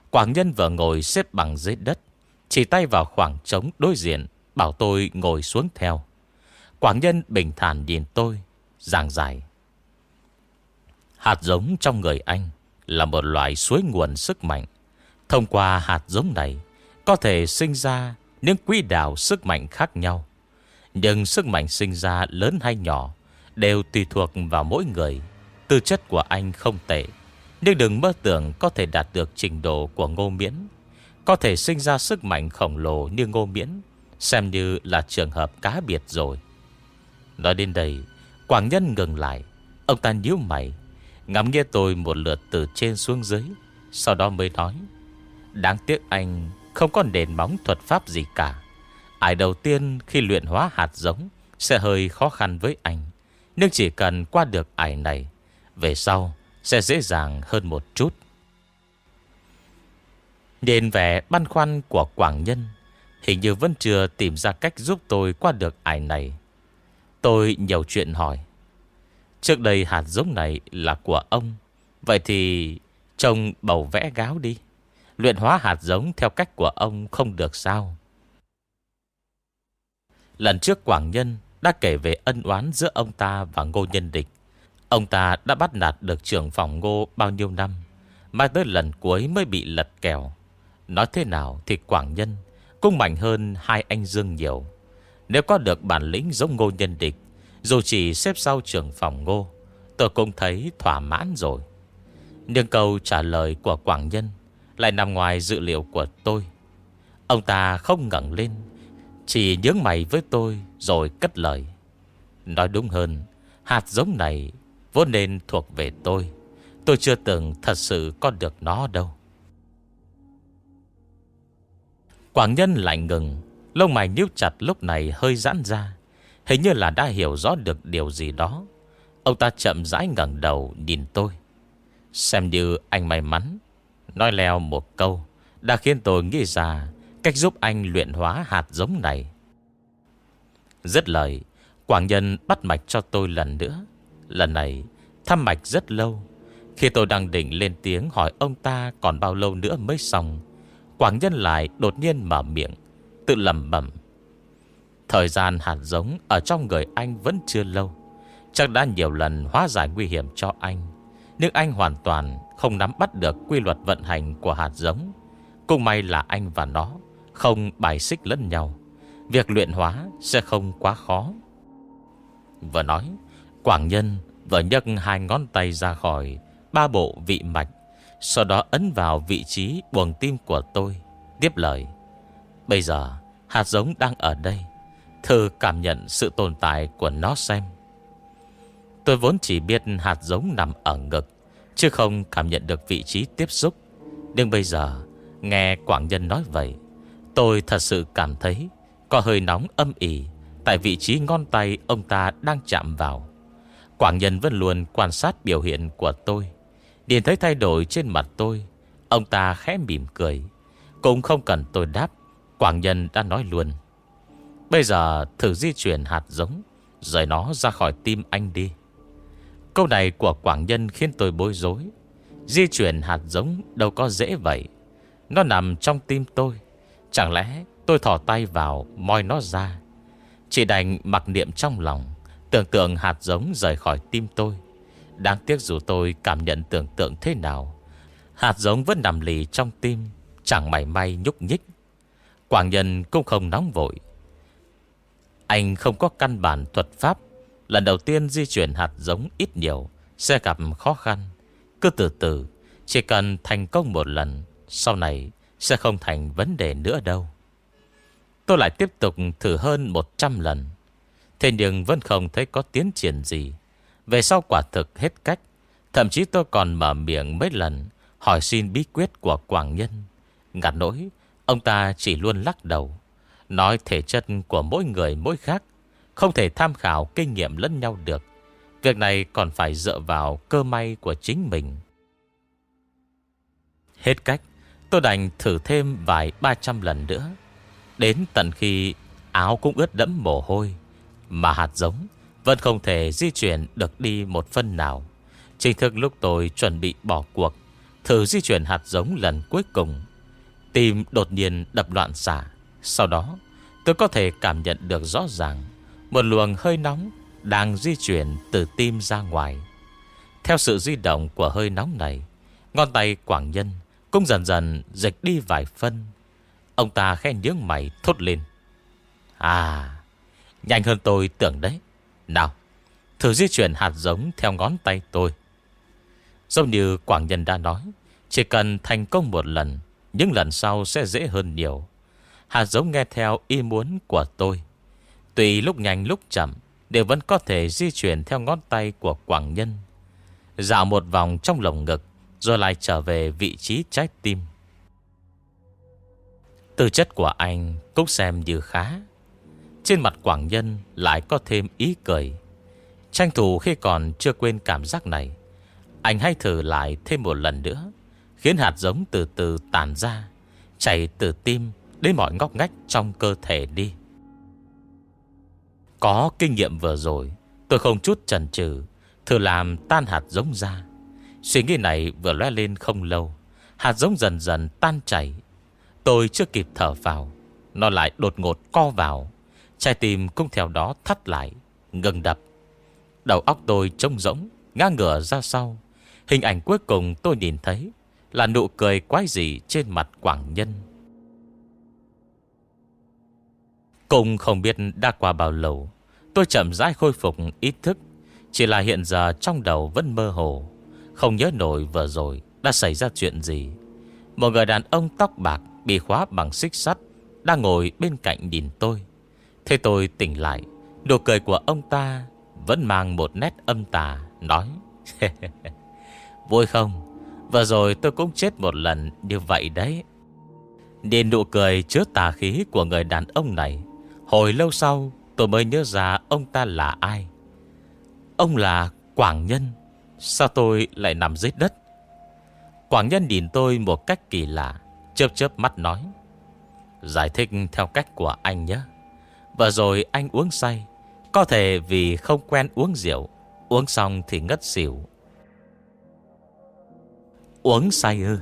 Quảng Nhân vừa ngồi xếp bằng dưới đất, Chỉ tay vào khoảng trống đối diện, Bảo tôi ngồi xuống theo. Quảng Nhân bình thản nhìn tôi, Giảng giải. Hạt giống trong người anh Là một loại suối nguồn sức mạnh. Thông qua hạt giống này, Có thể sinh ra những quỹ đạo sức mạnh khác nhau. Nhưng sức mạnh sinh ra lớn hay nhỏ Đều tùy thuộc vào mỗi người. Tư chất của anh không tệ, Nhưng đừng mơ tưởng có thể đạt được trình độ của ngô miễn. Có thể sinh ra sức mạnh khổng lồ như ngô miễn, Xem như là trường hợp cá biệt rồi. Nói đến đây, Quảng Nhân ngừng lại. Ông ta nhíu mày, Ngắm nghe tôi một lượt từ trên xuống dưới, Sau đó mới nói, Đáng tiếc anh không có nền móng thuật pháp gì cả. Ải đầu tiên khi luyện hóa hạt giống Sẽ hơi khó khăn với anh. Nhưng chỉ cần qua được ải này, Về sau sẽ dễ dàng hơn một chút. Nhìn vẻ băn khoăn của Quảng Nhân, Hình như vẫn chưa tìm ra cách giúp tôi qua được ải này. Tôi nhiều chuyện hỏi. Trước đây hạt giống này là của ông, Vậy thì trông bầu vẽ gáo đi. Luyện hóa hạt giống theo cách của ông không được sao? Lần trước Quảng Nhân đã kể về ân oán giữa ông ta và Ngô Nhân Địch. Ông ta đã bắt nạt được trưởng phòng Ngô bao nhiêu năm, Mà tới lần cuối mới bị lật kèo. Nói thế nào thì Quảng Nhân Cũng mạnh hơn hai anh Dương nhiều. Nếu có được bản lĩnh giống Ngô Nhân Địch, Dù chỉ xếp sau trưởng phòng Ngô, Tôi cũng thấy thỏa mãn rồi. Nhưng câu trả lời của Quảng Nhân lại nằm ngoài dự liệu của tôi. Ông ta không ngẩn lên chỉ nhướng mày với tôi Rồi cất lời. Nói đúng hơn, Hạt giống này vốn nên thuộc về tôi. Tôi chưa từng thật sự có được nó đâu. Quảng nhân lại ngừng, Lông mày nhíu chặt lúc này hơi giãn ra. Hình như là đã hiểu rõ được điều gì đó. Ông ta chậm rãi ngẩng đầu nhìn tôi. Xem như anh may mắn, Nói leo một câu, Đã khiến tôi nghĩ ra Cách giúp anh luyện hóa hạt giống này. Rất lời Quảng nhân bắt mạch cho tôi lần nữa. Lần này, thăm mạch rất lâu. Khi tôi đang định lên tiếng hỏi ông ta còn bao lâu nữa mới xong Quảng nhân lại đột nhiên mở miệng, Tự lầm bẩm. Thời gian hạt giống ở trong người anh vẫn chưa lâu, Chắc đã nhiều lần hóa giải nguy hiểm cho anh. Nhưng anh hoàn toàn không nắm bắt được quy luật vận hành của hạt giống. Cũng may là anh và nó không bài xích lẫn nhau, Việc luyện hóa sẽ không quá khó. Vừa nói, Quảng nhân vừa nhấc hai ngón tay ra khỏi Ba bộ vị mạch, Sau đó ấn vào vị trí buồng tim của tôi, Tiếp lời. Bây giờ, hạt giống đang ở đây, Thử cảm nhận sự tồn tại của nó xem. Tôi vốn chỉ biết hạt giống nằm ở ngực, Chứ không cảm nhận được vị trí tiếp xúc. Nhưng bây giờ, Nghe Quảng Nhân nói vậy Tôi thật sự cảm thấy Có hơi nóng âm ỉ Tại vị trí ngón tay ông ta đang chạm vào. Quảng nhân vẫn luôn quan sát biểu hiện của tôi. Nhìn thấy thay đổi trên mặt tôi, Ông ta khẽ mỉm cười. Cũng không cần tôi đáp, Quảng nhân đã nói luôn. Bây giờ thử di chuyển hạt giống, Rời nó ra khỏi tim anh đi. Câu này của Quảng Nhân khiến tôi bối rối. Di chuyển hạt giống đâu có dễ vậy. Nó nằm trong tim tôi. Chẳng lẽ tôi thỏ tay vào moi nó ra? Chỉ đành mặc niệm trong lòng, Tưởng tượng hạt giống rời khỏi tim tôi. Đáng tiếc dù tôi cảm nhận tưởng tượng thế nào, Hạt giống vẫn nằm lì trong tim, Chẳng mảy may nhúc nhích. Quảng nhân cũng không nóng vội. Anh không có căn bản thuật pháp, Lần đầu tiên di chuyển hạt giống ít nhiều Sẽ gặp khó khăn. Cứ từ từ, Chỉ cần thành công một lần, Sau này sẽ không thành vấn đề nữa đâu. Tôi lại tiếp tục thử hơn 100 lần. Thế nhưng vẫn không thấy có tiến triển gì. Về sau quả thực hết cách. Thậm chí tôi còn mở miệng mấy lần, Hỏi xin bí quyết của Quảng Nhân. Ngặt nỗi, Ông ta chỉ luôn lắc đầu, Nói thể chất của mỗi người mỗi khác, Không thể tham khảo kinh nghiệm lẫn nhau được. Việc này còn phải dựa vào cơ may của chính mình. Hết cách. Tôi đành thử thêm vài 300 lần nữa. Đến tận khi áo cũng ướt đẫm mồ hôi, Mà hạt giống Vẫn không thể di chuyển được đi một phân nào. Chính thức lúc tôi chuẩn bị bỏ cuộc, Thử di chuyển hạt giống lần cuối cùng, Tim đột nhiên đập loạn xả Sau đó, tôi có thể cảm nhận được rõ ràng Một luồng hơi nóng Đang di chuyển từ tim ra ngoài. Theo sự di động của hơi nóng này, Ngón tay quảng nhân cũng dần dần dịch đi vài phân. Ông ta khen nhướng mày thốt lên. À Nhanh hơn tôi tưởng đấy. Nào, Thử di chuyển hạt giống theo ngón tay tôi. Giống như Quảng Nhân đã nói, Chỉ cần thành công một lần, những lần sau sẽ dễ hơn nhiều. Hạt giống nghe theo ý muốn của tôi. Tùy lúc nhanh lúc chậm, Đều vẫn có thể di chuyển theo ngón tay của Quảng Nhân. Dạo một vòng trong lồng ngực rồi lại trở về vị trí trái tim. Tư chất của anh cũng xem như khá. Trên mặt Quảng Nhân lại có thêm ý cười. Tranh thủ khi còn chưa quên cảm giác này, Anh hãy thử lại thêm một lần nữa, Khiến hạt giống từ từ tàn ra, Chảy từ tim Đến mọi ngóc ngách trong cơ thể đi. Có kinh nghiệm vừa rồi, Tôi không chút chần chừ Thử làm tan hạt giống ra. Suy nghĩ này vừa lóe lên không lâu, Hạt giống dần dần tan chảy. Tôi chưa kịp thở vào, Nó lại đột ngột co vào. Trái tim cũng theo đó thắt lại, Ngừng đập. Đầu óc tôi trông rỗng, Ngã ngửa ra sau. Hình ảnh cuối cùng tôi nhìn thấy là nụ cười quái dị trên mặt Quảng Nhân. Cùng không biết đã qua bao lâu, Tôi chậm rãi khôi phục ý thức, Chỉ là hiện giờ trong đầu vẫn mơ hồ. Không nhớ nổi vừa rồi Đã xảy ra chuyện gì. Một người đàn ông tóc bạc Bị khóa bằng xích sắt Đang ngồi bên cạnh nhìn tôi. Thế tôi tỉnh lại, Nụ cười của ông ta Vẫn mang một nét âm tà, Nói, Vui không? Vừa rồi tôi cũng chết một lần như vậy đấy. Nhìn nụ cười chứa tà khí của người đàn ông này, Hồi lâu sau tôi mới nhớ ra ông ta là ai. Ông là Quảng Nhân. Sao tôi lại nằm dưới đất? Quảng Nhân nhìn tôi một cách kỳ lạ, Chớp chớp mắt nói, Giải thích theo cách của anh nhé. Vừa rồi anh uống say, Có thể vì không quen uống rượu, Uống xong thì ngất xỉu. Uống say ư?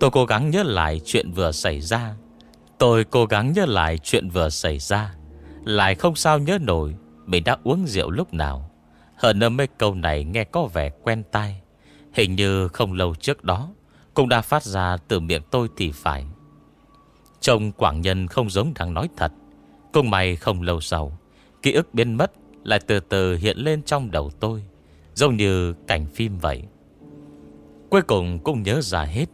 Tôi cố gắng nhớ lại chuyện vừa xảy ra. Tôi cố gắng nhớ lại chuyện vừa xảy ra. Lại không sao nhớ nổi, Mình đã uống rượu lúc nào. Hơn nữa mấy câu này nghe có vẻ quen tai. Hình như không lâu trước đó, Cũng đã phát ra từ miệng tôi thì phải. Trông Quảng Nhân không giống đang nói thật. Cùng mày không lâu sau, Ký ức biến mất Lại từ từ hiện lên trong đầu tôi, Giống như cảnh phim vậy. Cuối cùng cũng nhớ ra hết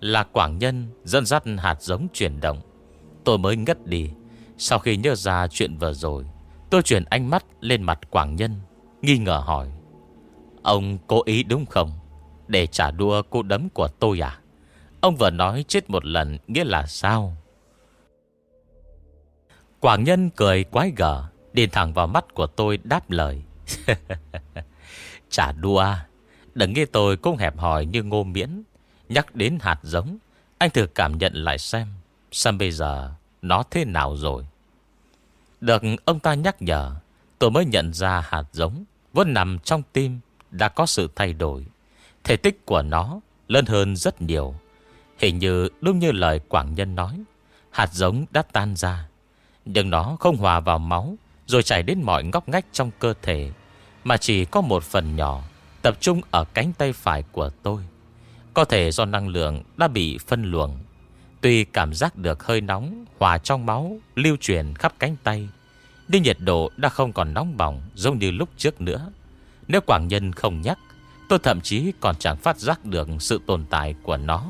Là Quảng Nhân dẫn dắt hạt giống chuyển động. Tôi mới ngất đi. Sau khi nhớ ra chuyện vừa rồi, Tôi chuyển ánh mắt lên mặt Quảng Nhân. Nghi ngờ hỏi, Ông cố ý đúng không? Để trả đua cô đấm của tôi à? Ông vừa nói chết một lần Nghĩa là sao? Quảng Nhân cười quái gở, Điền thẳng vào mắt của tôi đáp lời, trả đua Đừng nghe tôi cũng hẹp hỏi như ngô miễn. Nhắc đến hạt giống, Anh thử cảm nhận lại xem Xem bây giờ nó thế nào rồi. Được ông ta nhắc nhở, Tôi mới nhận ra hạt giống. Vốn nằm trong tim Đã có sự thay đổi. Thể tích của nó lớn hơn rất nhiều. Hình như đúng như lời Quảng Nhân nói, Hạt giống đã tan ra. Nhưng nó không hòa vào máu Rồi chảy đến mọi ngóc ngách trong cơ thể, Mà chỉ có một phần nhỏ Tập trung ở cánh tay phải của tôi. Có thể do năng lượng đã bị phân luồng. Tuy cảm giác được hơi nóng Hòa trong máu Lưu truyền khắp cánh tay nhưng nhiệt độ đã không còn nóng bỏng Giống như lúc trước nữa. Nếu Quảng Nhân không nhắc, Tôi thậm chí còn chẳng phát giác được sự tồn tại của nó.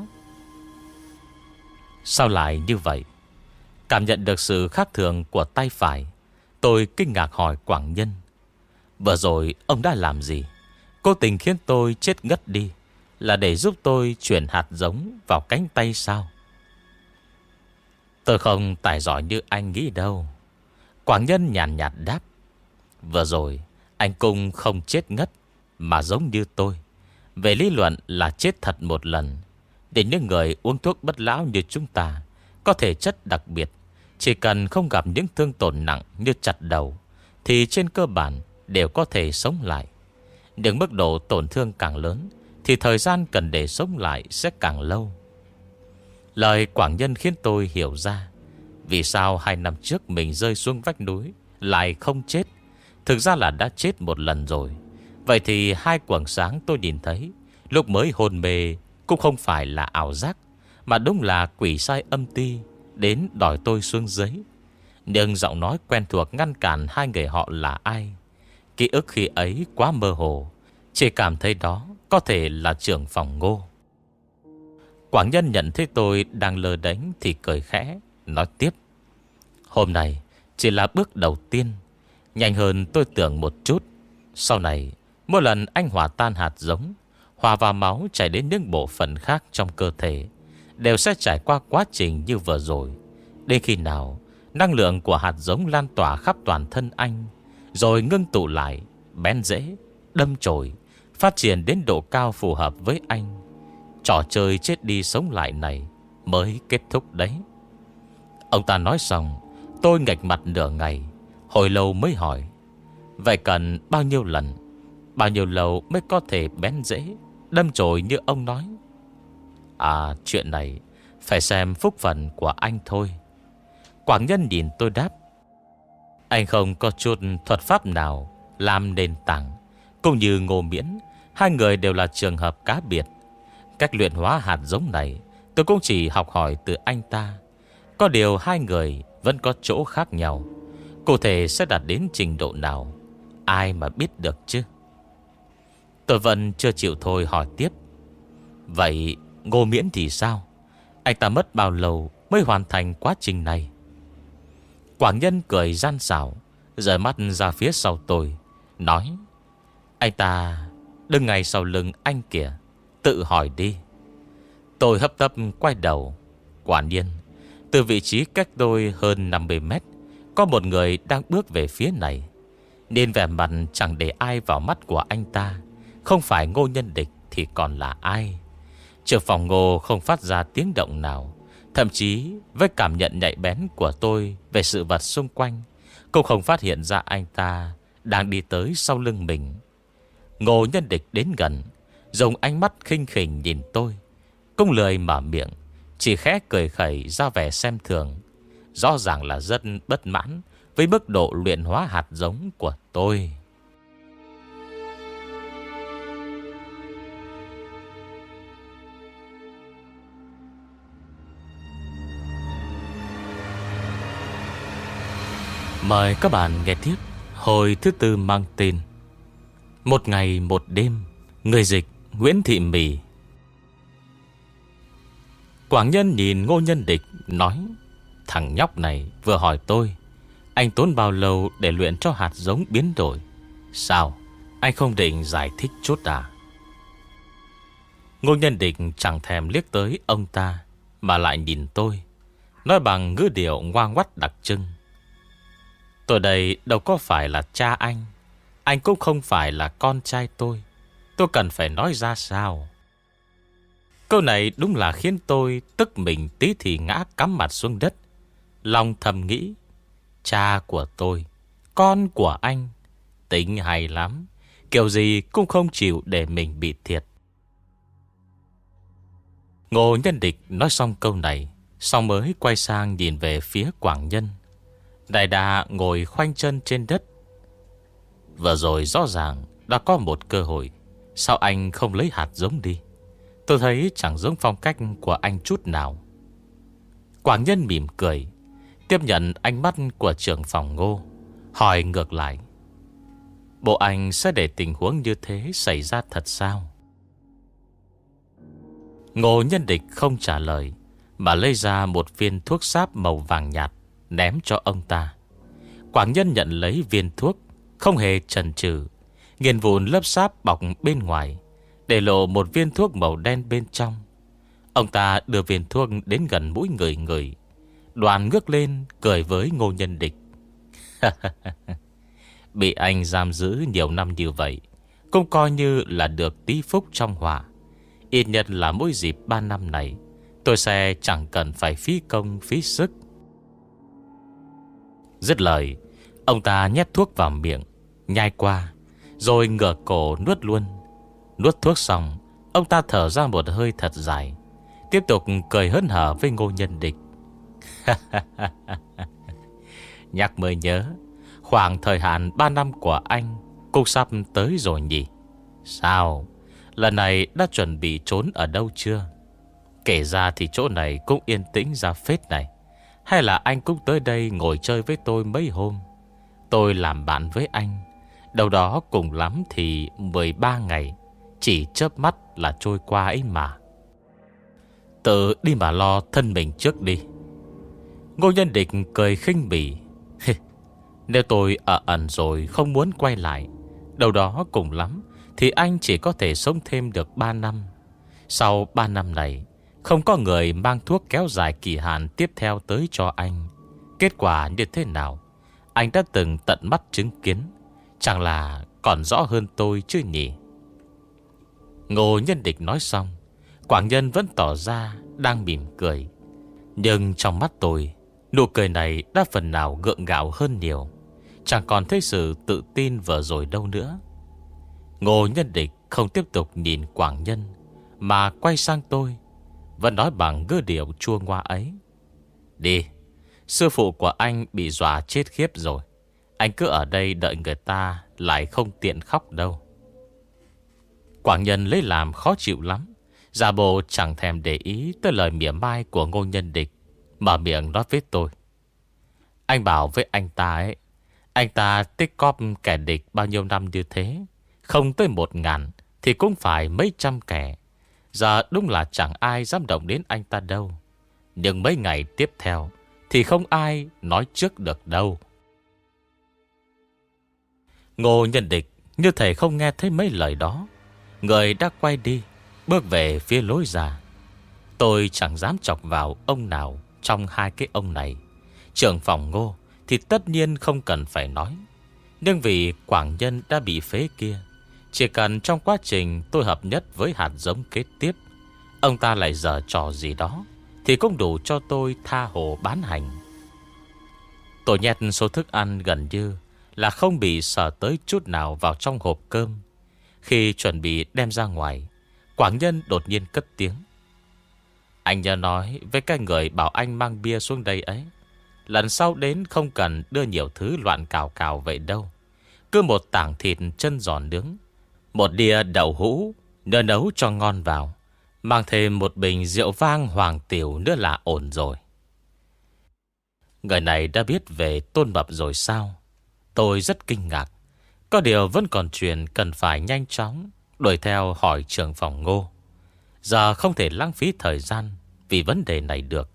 Sao lại như vậy? Cảm nhận được sự khác thường của tay phải, Tôi kinh ngạc hỏi Quảng Nhân. Vừa rồi ông đã làm gì? Cố tình khiến tôi chết ngất đi, Là để giúp tôi chuyển hạt giống vào cánh tay sao? Tôi không tài giỏi như anh nghĩ đâu. Quảng Nhân nhàn nhạt, nhạt đáp Vừa rồi Anh Cung không chết ngất Mà giống như tôi. Về lý luận là chết thật một lần Để những người uống thuốc bất lão như chúng ta Có thể chất đặc biệt. Chỉ cần không gặp những thương tổn nặng Như chặt đầu Thì trên cơ bản đều có thể sống lại. Nhưng mức độ tổn thương càng lớn Thì thời gian cần để sống lại sẽ càng lâu. Lời Quảng Nhân khiến tôi hiểu ra vì sao hai năm trước mình rơi xuống vách núi, Lại không chết? Thực ra là đã chết một lần rồi. Vậy thì hai quầng sáng tôi nhìn thấy, Lúc mới hôn mê Cũng không phải là ảo giác, Mà đúng là quỷ sai âm ti Đến đòi tôi xuống dưới Nhưng giọng nói quen thuộc ngăn cản hai người họ là ai? Ký ức khi ấy quá mơ hồ, Chỉ cảm thấy đó Có thể là trưởng phòng ngô. Quảng nhân nhận thấy tôi đang lờ đánh Thì cười khẽ. Nói tiếp. Hôm nay chỉ là bước đầu tiên. Nhanh hơn tôi tưởng một chút. Sau này, Mỗi lần anh hòa tan hạt giống, Hòa vào máu chảy đến những bộ phận khác trong cơ thể, Đều sẽ trải qua quá trình như vừa rồi. Đến khi nào, Năng lượng của hạt giống lan tỏa khắp toàn thân anh, Rồi ngưng tụ lại, Bén dễ Đâm chồi, Phát triển đến độ cao phù hợp với anh. Trò chơi chết đi sống lại này Mới kết thúc đấy. Ông ta nói xong, Tôi ngạch mặt nửa ngày, Hồi lâu mới hỏi, Vậy cần bao nhiêu lần? Bao nhiêu lâu mới có thể bén dễ Đâm chồi như ông nói? À chuyện này Phải xem phúc phần của anh thôi. Quảng nhân nhìn tôi đáp, Anh không có chút thuật pháp nào Làm nền tảng, Cũng như ngô miễn, Hai người đều là trường hợp cá biệt. Cách luyện hóa hạt giống này, Tôi cũng chỉ học hỏi từ anh ta. Có điều hai người vẫn có chỗ khác nhau. Cụ thể sẽ đạt đến trình độ nào? Ai mà biết được chứ? Tôi vẫn chưa chịu thôi hỏi tiếp. Vậy Ngô Miễn thì sao? Anh ta mất bao lâu mới hoàn thành quá trình này? Quảng Nhân cười gian xảo, Rời mắt ra phía sau tôi, Nói, Anh ta đứng ngay sau lưng anh kìa, Tự hỏi đi. Tôi hấp tấp quay đầu, Quả nhiên từ vị trí cách tôi hơn 50 mét, Có một người đang bước về phía này. Nên vẻ mặt chẳng để ai vào mắt của anh ta. Không phải ngô nhân địch Thì còn là ai? Trường phòng ngô không phát ra tiếng động nào. Thậm chí, với cảm nhận nhạy bén của tôi Về sự vật xung quanh Cũng không phát hiện ra anh ta Đang đi tới sau lưng mình. Ngô nhân địch đến gần, Dùng ánh mắt khinh khỉnh nhìn tôi, Cũng lời mở miệng. Chỉ khẽ cười khẩy, ra vẻ xem thường. Rõ ràng là rất bất mãn Với mức độ luyện hóa hạt giống của tôi. Mời các bạn nghe tiếp Hồi thứ tư mang tên Một ngày, một đêm, Người dịch Nguyễn Thị Mỹ Quảng Nhân nhìn Ngô Nhân Địch, Nói, Thằng nhóc này vừa hỏi tôi, Anh tốn bao lâu để luyện cho hạt giống biến đổi? Sao, Anh không định giải thích chút à? Ngô Nhân Địch chẳng thèm liếc tới ông ta, Mà lại nhìn tôi, Nói bằng ngữ điệu ngoan ngoắt đặc trưng. Tôi đây đâu có phải là cha anh Anh cũng không phải là con trai tôi Tôi cần phải nói ra sao? Câu này đúng là khiến tôi Tức mình tí thì ngã cắm mặt xuống đất. Lòng thầm nghĩ, Cha của tôi, Con của anh, Tính hay lắm, Kiểu gì cũng không chịu để mình bị thiệt. Ngô nhân địch nói xong câu này Xong mới quay sang nhìn về phía Quảng Nhân. Đại đà ngồi khoanh chân trên đất. Vừa rồi rõ ràng Đã có một cơ hội, Sao anh không lấy hạt giống đi? Tôi thấy chẳng giống phong cách của anh chút nào. Quảng Nhân mỉm cười, Tiếp nhận ánh mắt của trưởng phòng ngô, Hỏi ngược lại. Bộ anh sẽ để tình huống như thế xảy ra thật sao? Ngô nhân địch không trả lời, Mà lấy ra một viên thuốc sáp màu vàng nhạt Ném cho ông ta. Quảng nhân nhận lấy viên thuốc, Không hề chần chừ, Nghiền vụn lớp sáp bọc bên ngoài. Để lộ một viên thuốc màu đen bên trong. Ông ta đưa viên thuốc đến gần mũi người người. Đoàn ngước lên, cười với ngô nhân địch. Bị anh giam giữ nhiều năm như vậy, Cũng coi như là được tí phúc trong hòa. Ít nhất là mỗi dịp 3 năm này, Tôi sẽ chẳng cần phải phí công, phí sức. Dứt lời, Ông ta nhét thuốc vào miệng, Nhai qua, Rồi ngửa cổ nuốt luôn. Nuốt thuốc xong, Ông ta thở ra một hơi thật dài, Tiếp tục cười hớn hở với ngô nhân địch. Nhắc mới nhớ, Khoảng thời hạn 3 năm của anh Cũng sắp tới rồi nhỉ? Sao? Lần này đã chuẩn bị trốn ở đâu chưa? Kể ra thì chỗ này cũng yên tĩnh ra phết này. Hay là anh cũng tới đây ngồi chơi với tôi mấy hôm? Tôi làm bạn với anh, Đâu đó cùng lắm thì 13 ngày. Chỉ chớp mắt là trôi qua ấy mà. Tự đi mà lo thân mình trước đi. Ngô Nhân Địch cười khinh bỉ. Nếu tôi ở ẩn rồi không muốn quay lại Đầu đó cùng lắm Thì anh chỉ có thể sống thêm được 3 năm. Sau 3 năm này, Không có người mang thuốc kéo dài kỳ hạn tiếp theo tới cho anh. Kết quả như thế nào? Anh đã từng tận mắt chứng kiến. Chẳng là còn rõ hơn tôi chứ nhỉ? Ngô Nhân Địch nói xong Quảng Nhân vẫn tỏ ra Đang mỉm cười. Nhưng trong mắt tôi, Nụ cười này đã phần nào gượng gạo hơn nhiều. Chẳng còn thấy sự tự tin vừa rồi đâu nữa. Ngô nhân địch không tiếp tục nhìn Quảng Nhân, Mà quay sang tôi, Vẫn nói bằng ngư điệu chua ngoa ấy. Đi, Sư phụ của anh bị dọa chết khiếp rồi. Anh cứ ở đây đợi người ta Lại không tiện khóc đâu. Quảng Nhân lấy làm khó chịu lắm. Giả bộ chẳng thèm để ý Tới lời mỉa mai của ngô nhân địch Mở miệng nói với tôi. Anh bảo với anh ta ấy, Anh ta tích cóp kẻ địch bao nhiêu năm như thế? Không tới một ngàn Thì cũng phải mấy trăm kẻ. Giờ đúng là chẳng ai dám động đến anh ta đâu. Nhưng mấy ngày tiếp theo Thì không ai nói trước được đâu. Ngô nhân địch Như thể không nghe thấy mấy lời đó. Người đã quay đi Bước về phía lối ra Tôi chẳng dám chọc vào ông nào trong hai cái ông này. Trưởng phòng ngô thì tất nhiên không cần phải nói. Nhưng vì Quảng Nhân đã bị phế kia, chỉ cần trong quá trình tôi hợp nhất với hạt giống kế tiếp, ông ta lại dở trò gì đó, thì cũng đủ cho tôi tha hồ bán hành. Tôi nhét số thức ăn gần như là không bị sợ tới chút nào vào trong hộp cơm. Khi chuẩn bị đem ra ngoài, Quảng Nhân đột nhiên cất tiếng. Anh nhớ nói với cái người bảo anh mang bia xuống đây ấy. Lần sau đến không cần đưa nhiều thứ loạn cào cào vậy đâu. Cứ một tảng thịt chân giòn nướng. Một đĩa đậu hũ, nơ nấu cho ngon vào. Mang thêm một bình rượu vang hoàng tiểu nữa là ổn rồi. Người này đã biết về tôn mập rồi sao? Tôi rất kinh ngạc. Có điều vẫn còn chuyện cần phải nhanh chóng đuổi theo hỏi trưởng phòng ngô. Giờ không thể lãng phí thời gian Vì vấn đề này được.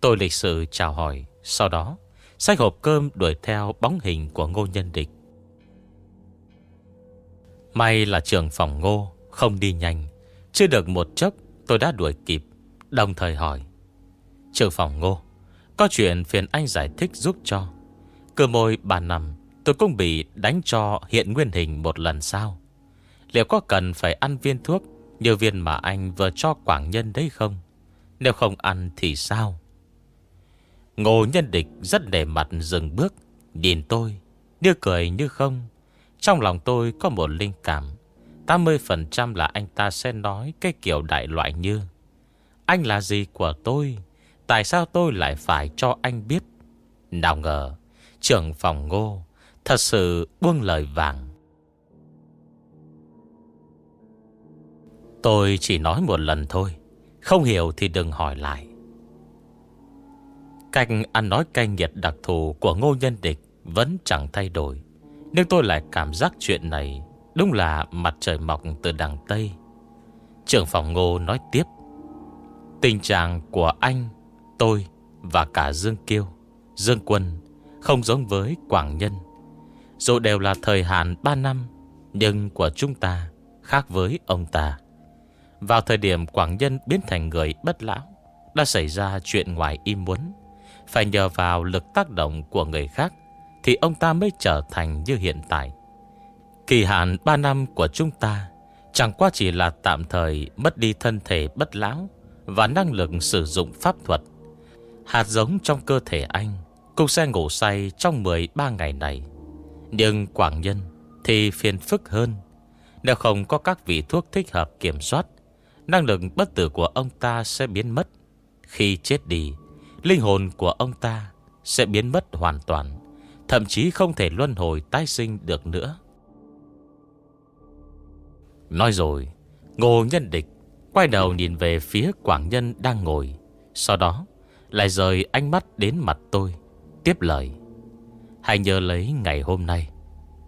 Tôi lịch sự chào hỏi, Sau đó Xách hộp cơm đuổi theo bóng hình của ngô nhân địch. May là trưởng phòng ngô Không đi nhanh, Chưa được một chốc tôi đã đuổi kịp, Đồng thời hỏi. Trưởng phòng ngô, Có chuyện phiền anh giải thích giúp cho. Cơ môi ba năm Tôi cũng bị đánh cho hiện nguyên hình một lần sau Liệu có cần phải ăn viên thuốc Như viên mà anh vừa cho quảng nhân đấy không? Nếu không ăn thì sao? Ngô nhân địch rất để mặt dừng bước, Nhìn tôi, Như cười như không. Trong lòng tôi có một linh cảm. 80% là anh ta sẽ nói Cái kiểu đại loại như, Anh là gì của tôi? Tại sao tôi lại phải cho anh biết? Nào ngờ, Trưởng phòng ngô Thật sự buông lời vàng. Tôi chỉ nói một lần thôi, Không hiểu thì đừng hỏi lại. Cách ăn nói cay nghiệt đặc thù của ngô nhân địch Vẫn chẳng thay đổi, Nhưng tôi lại cảm giác chuyện này Đúng là mặt trời mọc từ đằng Tây. Trưởng phòng ngô nói tiếp, Tình trạng của anh, Tôi và cả Dương Kiêu, Dương Quân Không giống với Quảng Nhân. Dù đều là thời hạn 3 năm, Nhưng của chúng ta Khác với ông ta. Vào thời điểm Quảng Nhân biến thành người bất lão, Đã xảy ra chuyện ngoài im muốn. Phải nhờ vào lực tác động của người khác, Thì ông ta mới trở thành như hiện tại. Kỳ hạn 3 năm của chúng ta Chẳng qua chỉ là tạm thời Mất đi thân thể bất lão Và năng lực sử dụng pháp thuật. Hạt giống trong cơ thể anh Cũng sẽ ngủ say trong 13 ngày này. Nhưng Quảng Nhân Thì phiền phức hơn. Nếu không có các vị thuốc thích hợp kiểm soát, Năng lực bất tử của ông ta sẽ biến mất. Khi chết đi, Linh hồn của ông ta Sẽ biến mất hoàn toàn, Thậm chí không thể luân hồi tái sinh được nữa. Nói rồi, Ngô nhân địch Quay đầu nhìn về phía Quảng Nhân đang ngồi. Sau đó, lại rời ánh mắt đến mặt tôi, Tiếp lời. Hãy nhớ lấy ngày hôm nay.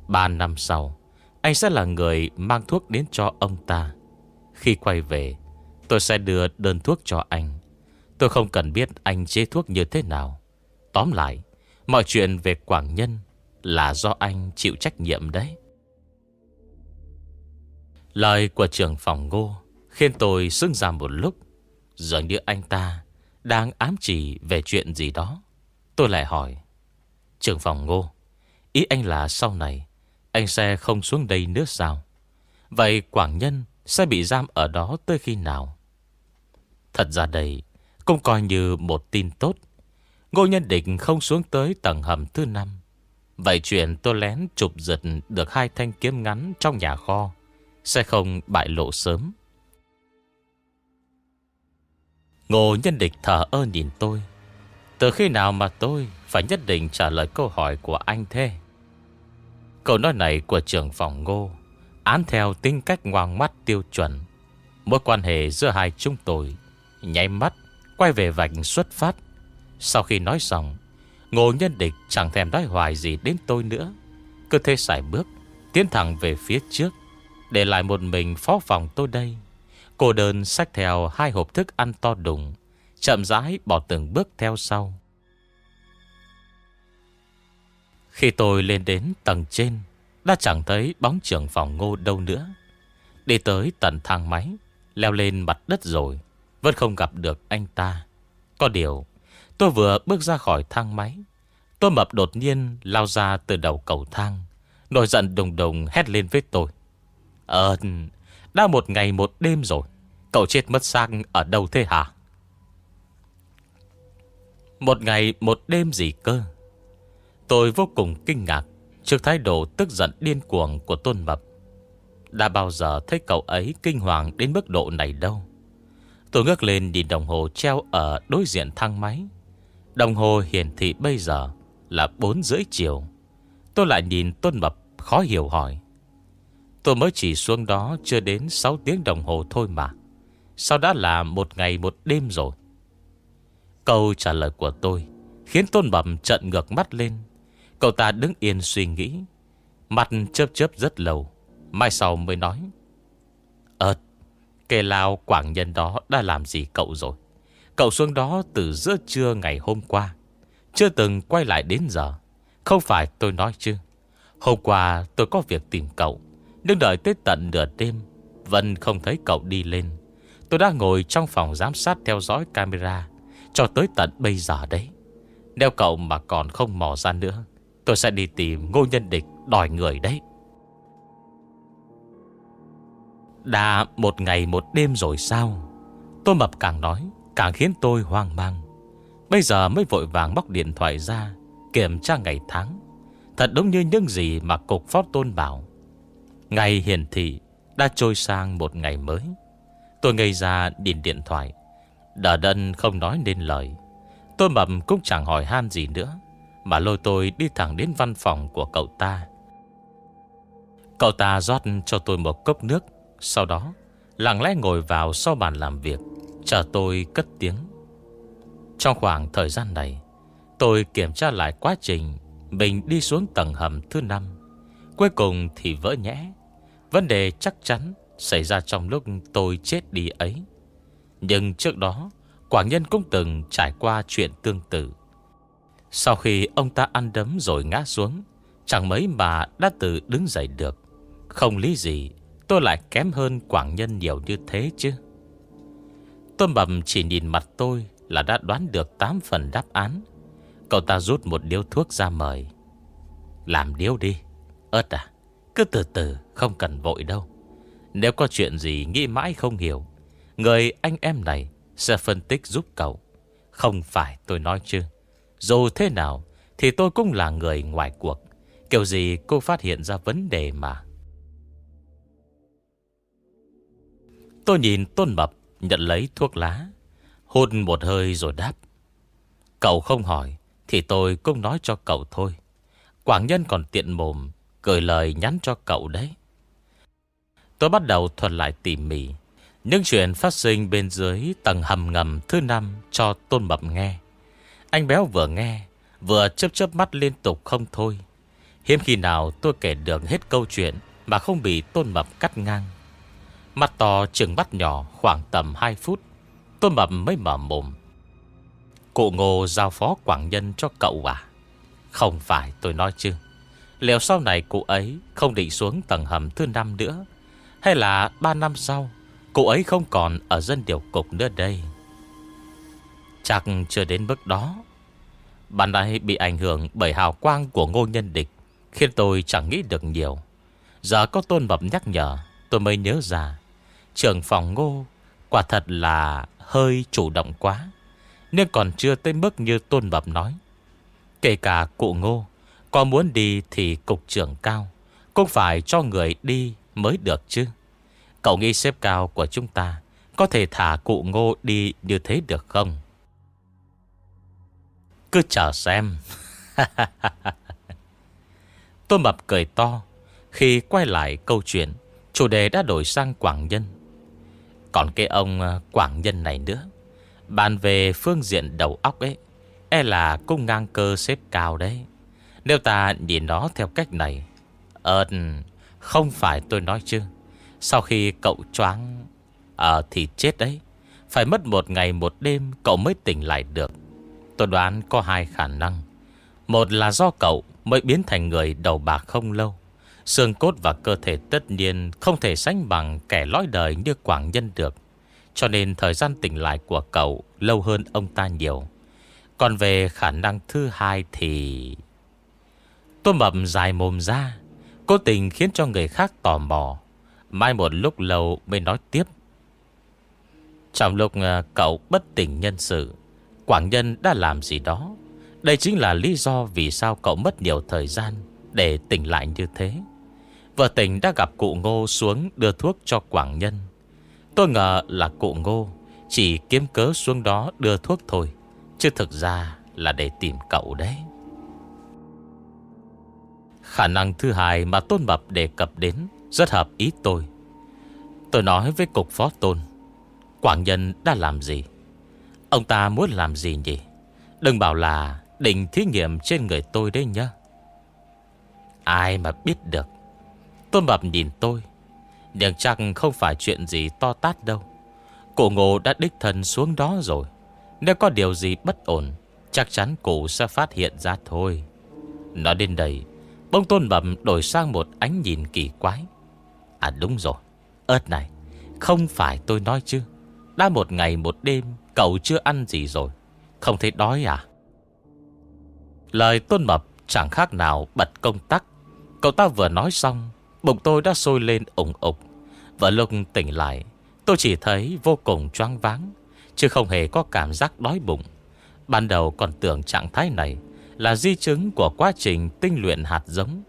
Ba năm sau, Anh sẽ là người mang thuốc đến cho ông ta. Khi quay về, Tôi sẽ đưa đơn thuốc cho anh. Tôi không cần biết anh chế thuốc như thế nào. Tóm lại, Mọi chuyện về Quảng Nhân Là do anh chịu trách nhiệm đấy. Lời của trưởng phòng ngô Khiến tôi xưng ra một lúc. Dường như anh ta đang ám chỉ về chuyện gì đó. Tôi lại hỏi Trưởng phòng ngô. Ý anh là sau này, Anh sẽ không xuống đây nữa sao? Vậy Quảng Nhân sẽ bị giam ở đó tới khi nào? Thật ra đây Cũng coi như một tin tốt. Ngô Nhân Định không xuống tới tầng hầm thứ năm. Vậy chuyện tôi lén chụp giật được hai thanh kiếm ngắn trong nhà kho Sẽ không bại lộ sớm. Ngô nhân địch thở ơ nhìn tôi. Từ khi nào mà tôi phải nhất định trả lời câu hỏi của anh thế. Câu nói này của trưởng phòng ngô Án theo tính cách ngoan mắt tiêu chuẩn. Mối quan hệ giữa hai chúng tôi Nháy mắt Quay về vạch xuất phát. Sau khi nói xong, Ngô nhân địch chẳng thèm nói hoài gì đến tôi nữa. Cứ thế xài bước, Tiến thẳng về phía trước, Để lại một mình phó phòng tôi đây. Cô đơn xách theo hai hộp thức ăn to đùng, Chậm rãi bỏ từng bước theo sau. Khi tôi lên đến tầng trên, Đã chẳng thấy bóng trưởng phòng ngô đâu nữa. Đi tới tận thang máy, Leo lên mặt đất rồi, Vẫn không gặp được anh ta. Có điều, Tôi vừa bước ra khỏi thang máy, Tôi mập đột nhiên lao ra từ đầu cầu thang, Nổi giận đùng đùng hét lên với tôi. Ờ đã một ngày một đêm rồi, Cậu chết mất sang ở đâu thế hả? Một ngày một đêm gì cơ? Tôi vô cùng kinh ngạc Trước thái độ tức giận điên cuồng của Tôn Mập. Đã bao giờ thấy cậu ấy kinh hoàng đến mức độ này đâu? Tôi ngước lên nhìn đồng hồ treo ở đối diện thang máy. Đồng hồ hiển thị bây giờ là 4 rưỡi chiều. Tôi lại nhìn Tôn Mập khó hiểu hỏi. Tôi mới chỉ xuống đó chưa đến 6 tiếng đồng hồ thôi mà. Sao đã là một ngày một đêm rồi? Câu trả lời của tôi Khiến Tôn Bẩm trận ngược mắt lên. Cậu ta đứng yên suy nghĩ, Mặt chớp chớp rất lâu, Mai sau mới nói Ờ Kẻ lao quảng nhân đó đã làm gì cậu rồi? Cậu xuống đó từ giữa trưa ngày hôm qua, Chưa từng quay lại đến giờ. Không phải tôi nói chứ. Hôm qua tôi có việc tìm cậu, nhưng đợi tới tận nửa đêm, Vẫn không thấy cậu đi lên. Tôi đã ngồi trong phòng giám sát theo dõi camera Cho tới tận bây giờ đấy. Nếu cậu mà còn không mò ra nữa Tôi sẽ đi tìm ngô nhân địch đòi người đấy. Đã một ngày một đêm rồi sao? Tôi mập càng nói, Càng khiến tôi hoang mang. Bây giờ mới vội vàng bóc điện thoại ra, Kiểm tra ngày tháng. Thật đúng như những gì mà cục phó tôn bảo. Ngày hiển thị Đã trôi sang một ngày mới. Tôi ngây ra nhìn điện thoại. Đờ đân không nói nên lời. Tôi mập cũng chẳng hỏi han gì nữa. Mà lôi tôi đi thẳng đến văn phòng của cậu ta. Cậu ta rót cho tôi một cốc nước, Sau đó Lặng lẽ ngồi vào sau bàn làm việc, Chờ tôi cất tiếng. Trong khoảng thời gian này, Tôi kiểm tra lại quá trình Mình đi xuống tầng hầm thứ năm. Cuối cùng thì vỡ nhẽ, Vấn đề chắc chắn Xảy ra trong lúc tôi chết đi ấy. Nhưng trước đó Quảng Nhân cũng từng trải qua chuyện tương tự. Sau khi ông ta ăn đấm rồi ngã xuống, Chẳng mấy mà đã tự đứng dậy được. Không lý gì, Tôi lại kém hơn Quảng Nhân nhiều như thế chứ. Tôn Bầm chỉ nhìn mặt tôi Là đã đoán được 8 phần đáp án. Cậu ta rút một điếu thuốc ra mời. Làm điếu đi. Ơt à Cứ từ từ, không cần vội đâu. Nếu có chuyện gì nghĩ mãi không hiểu, Người anh em này Sẽ phân tích giúp cậu. Không phải tôi nói chứ. Dù thế nào, Thì tôi cũng là người ngoài cuộc. Kiểu gì cô phát hiện ra vấn đề mà. Tôi nhìn Tôn Mập, Nhận lấy thuốc lá. Hôn một hơi rồi đáp. Cậu không hỏi, Thì tôi cũng nói cho cậu thôi. Quảng Nhân còn tiện mồm Cười lời nhắn cho cậu đấy. Tôi bắt đầu thuật lại tỉ mỉ. Những chuyện phát sinh bên dưới Tầng hầm ngầm thứ năm Cho Tôn Mập nghe. Anh béo vừa nghe, Vừa chớp chớp mắt liên tục không thôi. Hiếm khi nào tôi kể được hết câu chuyện Mà không bị Tôn Mập cắt ngang. Mắt to chừng mắt nhỏ khoảng tầm 2 phút, tôn mập mới mở mồm. Cụ ngô giao phó quảng nhân cho cậu à? Không phải tôi nói chứ. Liệu sau này cụ ấy không định xuống tầng hầm thứ năm nữa? Hay là 3 năm sau, Cụ ấy không còn ở dân điều cục nữa đây? Chắc chưa đến mức đó. Bạn ấy bị ảnh hưởng bởi hào quang của ngô nhân địch, Khiến tôi chẳng nghĩ được nhiều. Giờ có tôn mập nhắc nhở, Tôi mới nhớ ra. Trưởng phòng ngô, Quả thật là hơi chủ động quá, Nhưng còn chưa tới mức như Tôn mập nói. Kể cả cụ ngô, Có muốn đi thì cục trưởng cao, Cũng phải cho người đi mới được chứ. Cậu nghĩ xếp cao của chúng ta Có thể thả cụ ngô đi như thế được không? Cứ chờ xem. Tôn mập cười to Khi quay lại câu chuyện, Chủ đề đã đổi sang Quảng Nhân. Còn cái ông ờ, Quảng Nhân này nữa, Bàn về phương diện đầu óc ấy E là cung ngang cơ xếp cao đấy. Nếu ta nhìn nó theo cách này Ờ Không phải tôi nói chứ, Sau khi cậu choáng Ờ thì chết đấy, Phải mất một ngày một đêm Cậu mới tỉnh lại được. Tôi đoán có hai khả năng Một là do cậu mới biến thành người đầu bạc không lâu Xương cốt và cơ thể tất nhiên không thể sánh bằng kẻ lõi đời như Quảng Nhân được. Cho nên thời gian tỉnh lại của cậu lâu hơn ông ta nhiều. Còn về khả năng thứ hai thì... Tôi mập dài mồm ra, cố tình khiến cho người khác tò mò. Mai một lúc lâu mới nói tiếp. Trong lúc ờ, cậu bất tỉnh nhân sự, Quảng Nhân đã làm gì đó. Đây chính là lý do vì sao cậu mất nhiều thời gian để tỉnh lại như thế. Vợ tỉnh đã gặp cụ ngô xuống đưa thuốc cho Quảng Nhân Tôi ngờ là cụ ngô Chỉ kiếm cớ xuống đó đưa thuốc thôi, Chứ thực ra là để tìm cậu đấy Khả năng thứ hai mà Tôn Mập đề cập đến Rất hợp ý tôi Tôi nói với cục phó Tôn, Quảng Nhân đã làm gì Ông ta muốn làm gì nhỉ? Đừng bảo là định thí nghiệm trên người tôi đấy nhá. Ai mà biết được? Tôn Mập nhìn tôi. Nhưng chắc không phải chuyện gì to tát đâu. Cụ ngô đã đích thân xuống đó rồi. Nếu có điều gì bất ổn, Chắc chắn cụ sẽ phát hiện ra thôi. Nói đến đây, Bông tôn Mập đổi sang một ánh nhìn kỳ quái. À đúng rồi. Ớt này, Không phải tôi nói chứ. Đã một ngày một đêm Cậu chưa ăn gì rồi. Không thấy đói à? Lời tôn mập chẳng khác nào bật công tắc. Cậu ta vừa nói xong, Bụng tôi đã sôi lên ủng ục. Và lúc tỉnh lại, Tôi chỉ thấy vô cùng choáng váng, Chứ không hề có cảm giác đói bụng. Ban đầu còn tưởng trạng thái này Là di chứng của quá trình tinh luyện hạt giống.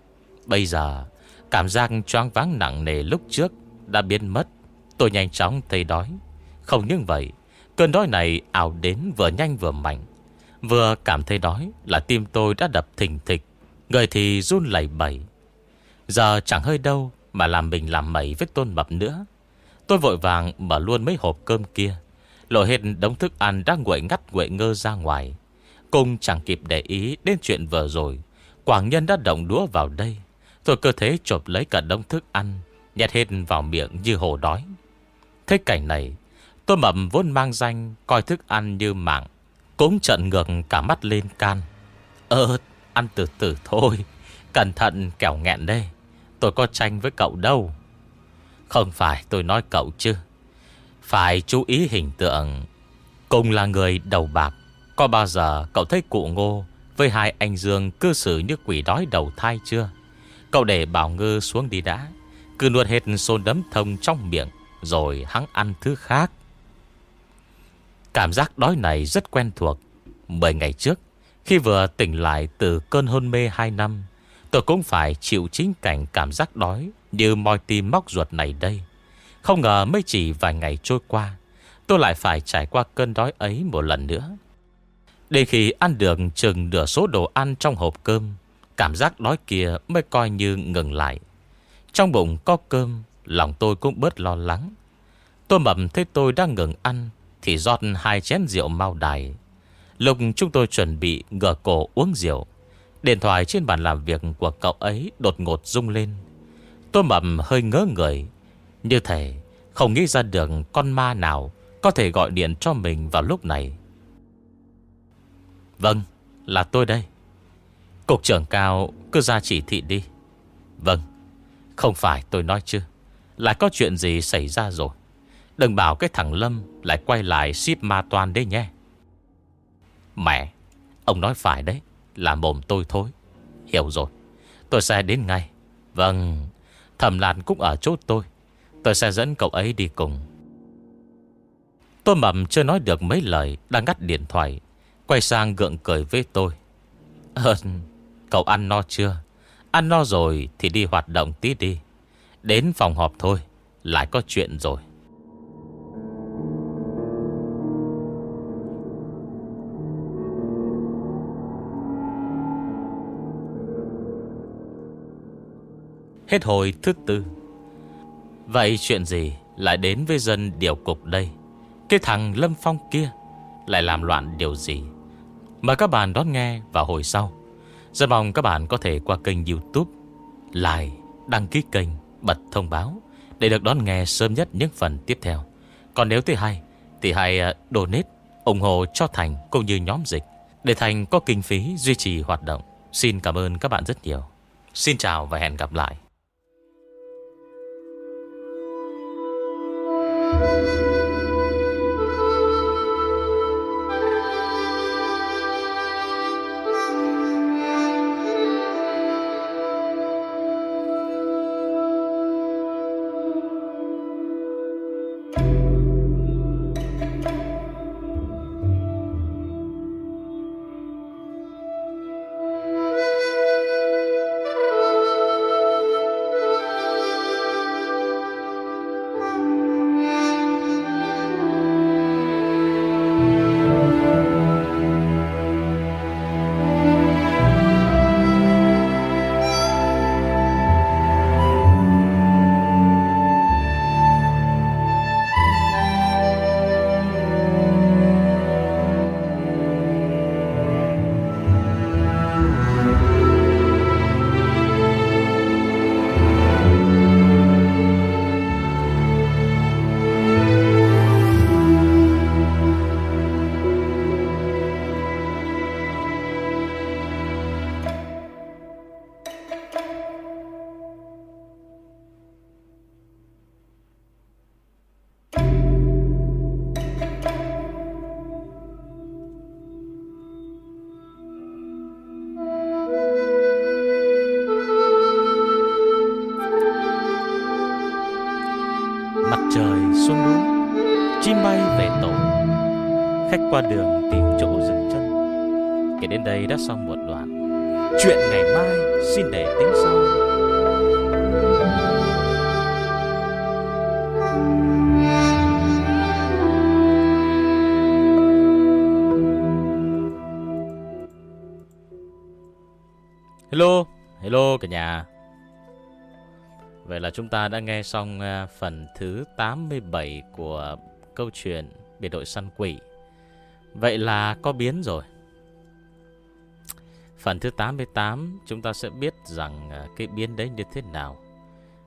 Bây giờ, Cảm giác choáng váng nặng nề lúc trước Đã biến mất. Tôi nhanh chóng thấy đói. Không những vậy Cơn đói này ảo đến vừa nhanh vừa mạnh. Vừa cảm thấy đói Là tim tôi đã đập thình thịch, Người thì run lẩy bẩy. Giờ chẳng hơi đâu Mà làm mình làm mẩy với tôn mập nữa. Tôi vội vàng mở luôn mấy hộp cơm kia, Lộ hết đống thức ăn đang nguội ngắt nguội ngơ ra ngoài. Cùng chẳng kịp để ý đến chuyện vừa rồi, Quảng nhân đã động đũa vào đây. Tôi cơ thế chộp lấy cả đống thức ăn, Nhét hết vào miệng như hồ đói. Thế cảnh này Tôi mầm vốn mang danh Coi thức ăn như mạng, Cũng trận ngược cả mắt lên can. Ơ ăn từ từ thôi, Cẩn thận kẻo nghẹn đây, Tôi có tranh với cậu đâu. Không phải tôi nói cậu chứ, Phải chú ý hình tượng. Cùng là người đầu bạc, Có bao giờ cậu thấy cụ ngô Với hai anh Dương cư xử như quỷ đói đầu thai chưa? Cậu để bảo ngư xuống đi đã, Cứ nuốt hết xôn đấm thông trong miệng, Rồi hắn ăn thứ khác. Cảm giác đói này rất quen thuộc. Mười ngày trước, Khi vừa tỉnh lại từ cơn hôn mê 2 năm, Tôi cũng phải chịu chính cảnh cảm giác đói Như moi tim móc ruột này đây. Không ngờ mới chỉ vài ngày trôi qua, Tôi lại phải trải qua cơn đói ấy một lần nữa. Đến khi ăn được chừng nửa số đồ ăn trong hộp cơm, Cảm giác đói kia mới coi như ngừng lại. Trong bụng có cơm, Lòng tôi cũng bớt lo lắng. Tôi mầm thấy tôi đang ngừng ăn thì rót hai chén rượu mau đài Lúc chúng tôi chuẩn bị ngửa cổ uống rượu Điện thoại trên bàn làm việc của cậu ấy đột ngột rung lên. Tôi mầm hơi ngớ người. Như thể không nghĩ ra được con ma nào có thể gọi điện cho mình vào lúc này. Vâng, là tôi đây. Cục trưởng cao cứ ra chỉ thị đi. Vâng, không phải tôi nói chứ. Lại có chuyện gì xảy ra rồi. Đừng bảo cái thằng Lâm lại quay lại ship ma toàn đấy nhé. Mẹ, ông nói phải đấy. Là mồm tôi thôi. Hiểu rồi Tôi sẽ đến ngay. Vâng Thẩm Lan cũng ở chỗ tôi. Tôi sẽ dẫn cậu ấy đi cùng. Tôi mầm chưa nói được mấy lời Đang ngắt điện thoại Quay sang gượng cười với tôi. Ờ Cậu ăn no chưa? Ăn no rồi thì đi hoạt động tí đi. Đến phòng họp thôi Lại có chuyện rồi. Hết hồi thứ tư. Vậy chuyện gì lại đến với dân điều cục đây? Cái thằng Lâm Phong kia Lại làm loạn điều gì? Mời các bạn đón nghe vào hồi sau. Rất mong các bạn có thể qua kênh youtube Like, đăng ký kênh, bật thông báo Để được đón nghe sớm nhất những phần tiếp theo. Còn nếu thấy hay Thì hãy ờ, donate ủng hộ cho Thành cũng như nhóm dịch Để Thành có kinh phí duy trì hoạt động. Xin cảm ơn các bạn rất nhiều. Xin chào và hẹn gặp lại. Hello, hello cả nhà Vậy là chúng ta đã nghe xong à, phần thứ 87 của câu chuyện biệt đội săn quỷ. Vậy là có biến rồi. Phần thứ 88 chúng ta sẽ biết rằng à, cái biến đấy như thế nào.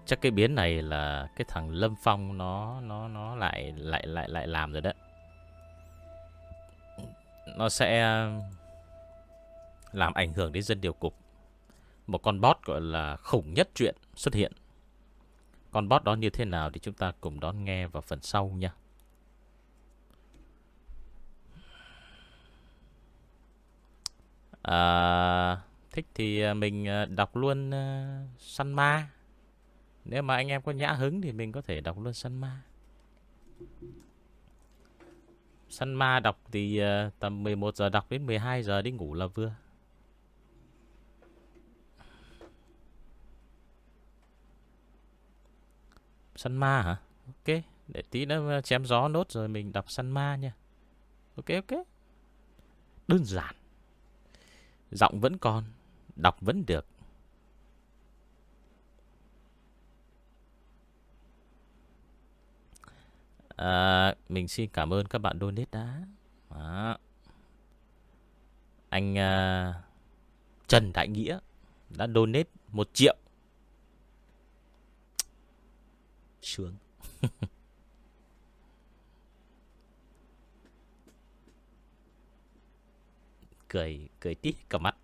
Chắc cái biến này là cái thằng Lâm Phong nó nó nó lại lại lại lại làm rồi đấy. Nó sẽ à, làm ảnh hưởng đến dân điều cục. Một con bot gọi là khủng nhất chuyện xuất hiện. Con bot đó như thế nào thì chúng ta cùng đón nghe vào phần sau nha. À, thích thì à, mình à, đọc luôn uh, săn ma. Nếu mà anh em có nhã hứng thì mình có thể đọc luôn săn ma. Săn ma đọc thì uh, tầm 11 giờ đọc đến 12 giờ đi ngủ là vừa. Săn ma hả? Ok, để tí nữa ờ, chém gió nốt rồi mình đọc săn ma nha. Ok ok. Đơn giản. Giọng vẫn còn, đọc vẫn được. À, mình xin cảm ơn các bạn donate đã. Đó. Anh uh, Trần Đại Nghĩa đã donate 1 triệu Sướng. Cười Cười tít cả mắt.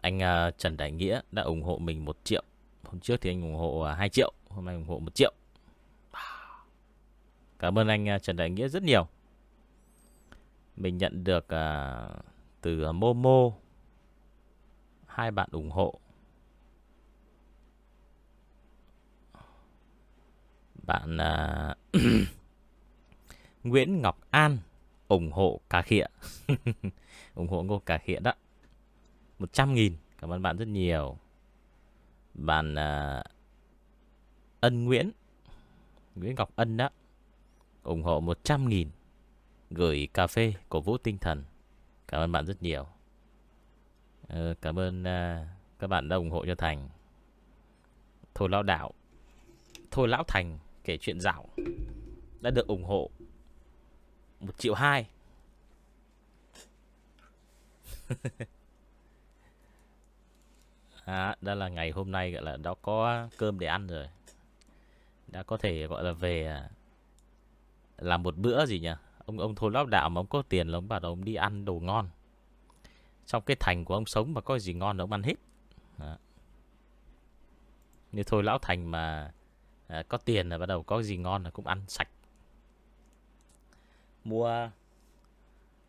Anh uh, Trần Đại Nghĩa đã ủng hộ mình 1 triệu. Hôm trước thì anh ủng hộ ờ, uh, 2 triệu Hôm nay ủng hộ 1 triệu. Cảm ơn anh uh, Trần Đại Nghĩa rất nhiều. Mình nhận được uh, từ uh, Momo. Hai bạn ủng hộ. Bạn uh, Nguyễn Ngọc An ủng hộ cà khịa. ủng hộ ngô cà khịa đó. 100 nghìn. Cảm ơn bạn rất nhiều. Bạn uh, Ân Nguyễn. Nguyễn Ngọc Ân đó. ủng hộ 100 nghìn. Gửi cà phê cổ vũ tinh thần. Cảm ơn bạn rất nhiều. Uh, cảm ơn uh, các bạn đã ủng hộ cho Thành. Thôi lão đạo. Thôi lão Thành kể chuyện dạo đã được ủng hộ một triệu hai. À, Đó là ngày hôm nay gọi là đã có cơm để ăn rồi. Đã có thể gọi là về à, Làm một bữa gì nhỉ? Ông ông thôi lão đạo mà ông có tiền là ông bảo ông đi ăn đồ ngon. Trong cái thành của ông sống mà có gì ngon là ông ăn hết. Đó. Như thôi lão thành mà à, có tiền là bắt đầu có gì ngon là cũng ăn sạch. Mua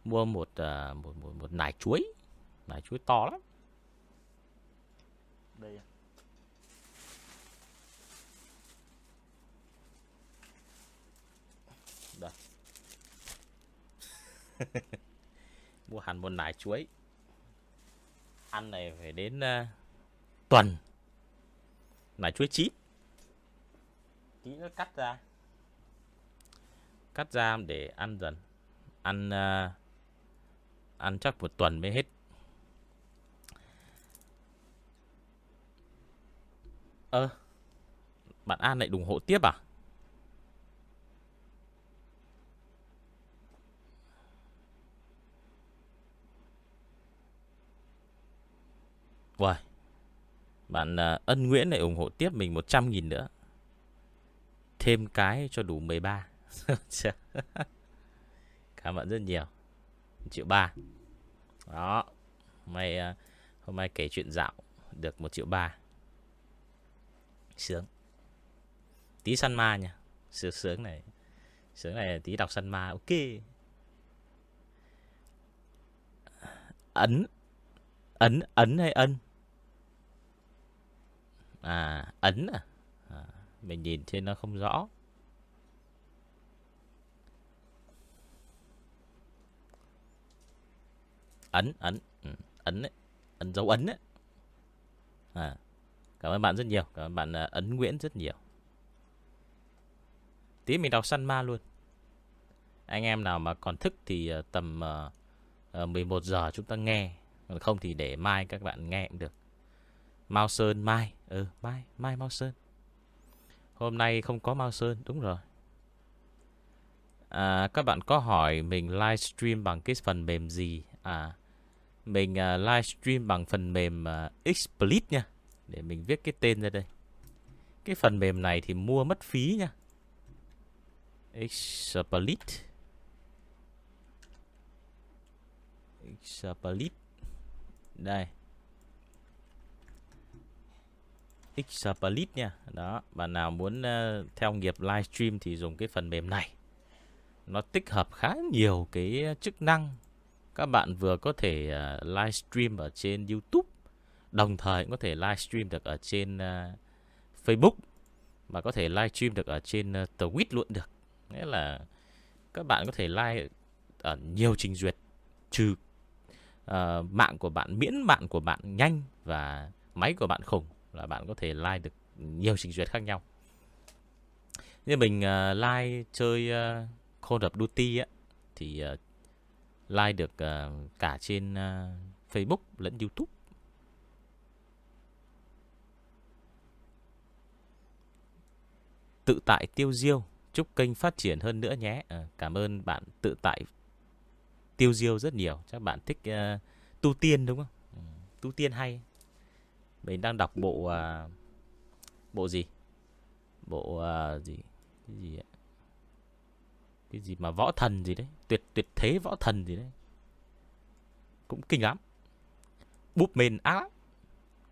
mua một ờ, một một một nải chuối. Nải chuối to lắm. Đây. Đây mua hẳn một nải chuối. Ăn này phải đến uh, tuần. Nải chuối chín tí nó cắt ra. Cắt ra để ăn dần. Ăn uh, ăn chắc một tuần mới hết. Ơ à, bạn An lại ủng hộ tiếp à? Wow. Bạn uh, Ân Nguyễn lại ủng hộ tiếp mình 100.000 nữa. Thêm cái cho đủ 13 Cảm ơn rất nhiều. Triệu 3. Đó. Hôm nay, à, hôm nay kể chuyện dạo Được 1 triệu 3. Sướng. Tí săn ma nha. Sướng sướng này. Sướng này tí đọc săn ma. Ok. Ấn. Ấn Ấn hay ân? À Ấn à? Mình nhìn trên nó không rõ. Ấn Ấn ừ, Ấn ấy. Ấn dấu ấn ấy. À, Cảm ơn bạn rất nhiều Cảm ơn bạn à, Ấn Nguyễn rất nhiều. Tí mình đọc săn ma luôn. Anh em nào mà còn thức Thì à, tầm à, uh, 11 giờ chúng ta nghe. Còn không thì để mai các bạn nghe cũng được. Mao Sơn Mai Ừ Mai Mai Mao Sơn. Hôm nay không có Mao Sơn, đúng rồi. À, các bạn có hỏi mình livestream bằng cái phần mềm gì? À, mình uh, livestream bằng phần mềm uh, Xsplit nha. Để mình viết cái tên ra đây. Cái phần mềm này thì mua mất phí nha. Xsplit. Xsplit. Đây. Xsplit nha. Đó, bạn nào muốn uh, theo nghiệp livestream thì dùng cái phần mềm này. Nó tích hợp khá nhiều cái chức năng. Các bạn vừa có thể uh, livestream ở trên YouTube đồng thời cũng có thể livestream được ở trên uh, Facebook và có thể livestream được ở trên uh, Twitch luôn được. Nghĩa là các bạn có thể live ở nhiều trình duyệt trừ uh, mạng của bạn miễn mạng của bạn nhanh và máy của bạn khủng là bạn có thể like được nhiều trình duyệt khác nhau như mình uh, like chơi uh, Call of Duty á, thì uh, like được uh, cả trên uh, Facebook lẫn YouTube. Tự tại tiêu diêu, chúc kênh phát triển hơn nữa nhé. À, cảm ơn bạn tự tại tiêu diêu rất nhiều. Chắc bạn thích uh, tu tiên đúng không? Ừ, tu tiên hay. Mình đang đọc bộ uh, bộ gì? Bộ uh, gì? Cái gì ạ? cái gì mà võ thần gì đấy? Tuyệt tuyệt thế võ thần gì đấy? Cũng kinh lắm. Búp mên ác lắm.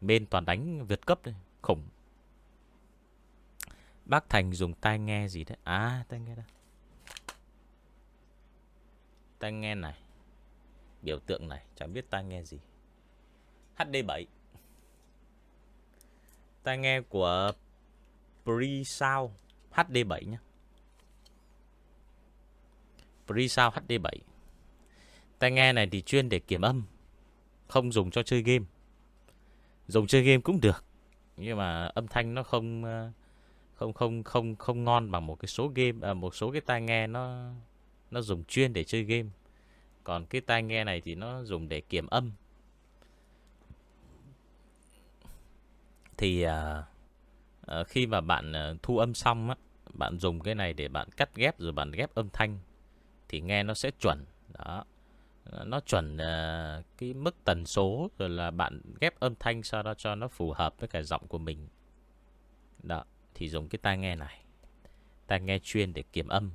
Mên toàn đánh vượt cấp đấy khủng. Bác thành dùng tai nghe gì đấy? À tai nghe đây tai nghe này biểu tượng này chẳng biết tai nghe gì. HD7 tai nghe của Pre-Sound HD7 nhé Presound HD7 Tai nghe này thì chuyên để kiểm âm Không dùng cho chơi game. Dùng chơi game cũng được Nhưng mà âm thanh nó không ờ, Không không không không ngon bằng một cái số game à, Một số cái tai nghe nó Nó dùng chuyên để chơi game. Còn cái tai nghe này thì nó dùng để kiểm âm. Thì à, à, khi mà bạn à, thu âm xong á Bạn dùng cái này để bạn cắt ghép rồi bạn ghép âm thanh thì nghe nó sẽ chuẩn. Đó. Nó chuẩn uh, cái mức tần số rồi là bạn ghép âm thanh sao đó cho nó phù hợp với cả giọng của mình. Đó thì dùng cái tai nghe này. Tai nghe chuyên để kiểm âm.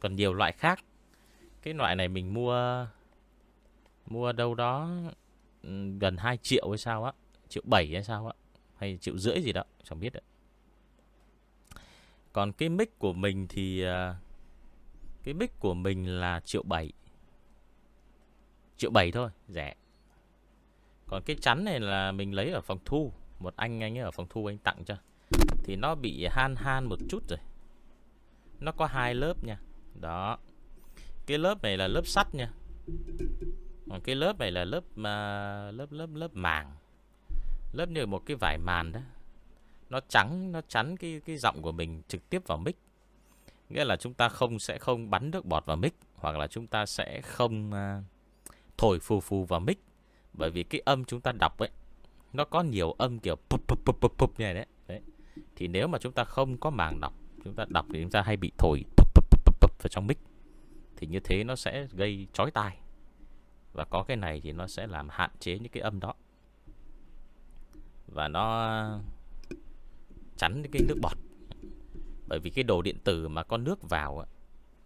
Còn nhiều loại khác. Cái loại này mình mua mua đâu đó ừ, gần 2 triệu hay sao á triệu 7 hay sao á hay triệu rưỡi gì đó chẳng biết đấy. Còn cái mic của mình thì à, cái mic của mình là triệu bảy. Triệu bảy thôi, rẻ. Còn cái chắn này là mình lấy ở phòng thu. Một anh anh ở phòng thu anh tặng cho. Thì nó bị han han một chút rồi. Nó có hai lớp nha. Đó. Cái lớp này là lớp sắt nha. Còn cái lớp này là lớp mà lớp lớp lớp màng. Lớp như một cái vải màn đó. Nó trắng Nó chắn cái cái giọng của mình trực tiếp vào mic. Nghĩa là chúng ta không sẽ không bắn nước bọt vào mic Hoặc là chúng ta sẽ không uh, thổi phù phù vào mic. Bởi vì cái âm chúng ta đọc ấy Nó có nhiều âm kiểu pup pup pup pup pup như này đấy. đấy. Thì nếu mà chúng ta không có màng đọc Chúng ta đọc thì chúng ta hay bị thổi pup pup pup pup, pup vào trong mic. Thì như thế nó sẽ gây chói tai. Và có cái này thì nó sẽ làm hạn chế những cái âm đó. Và nó chắn cái nước bọt. Bởi vì cái đồ điện tử mà có nước vào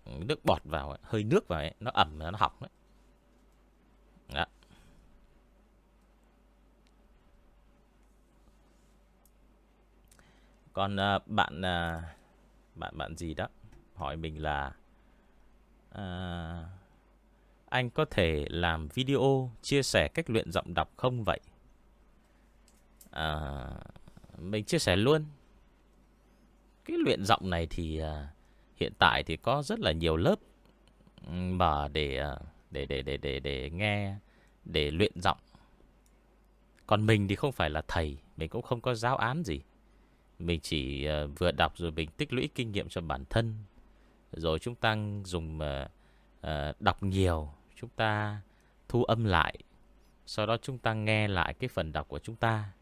Nước bọt vào Hơi nước vào ấy, Nó ẩm nó hỏng đấy Đó. Còn à, bạn à, Bạn bạn gì đó Hỏi mình là à, Anh có thể làm video Chia sẻ cách luyện giọng đọc không vậy? À, Mình chia sẻ luôn. Cái luyện giọng này thì à, hiện tại thì có rất là nhiều lớp mà để ờ, để để để để để nghe Để luyện giọng. Còn mình thì không phải là thầy Mình cũng không có giáo án gì. Mình chỉ uh, vừa đọc rồi mình tích lũy kinh nghiệm cho bản thân. Rồi chúng ta dùng uh, uh, đọc nhiều Chúng ta thu âm lại. Sau đó chúng ta nghe lại cái phần đọc của chúng ta.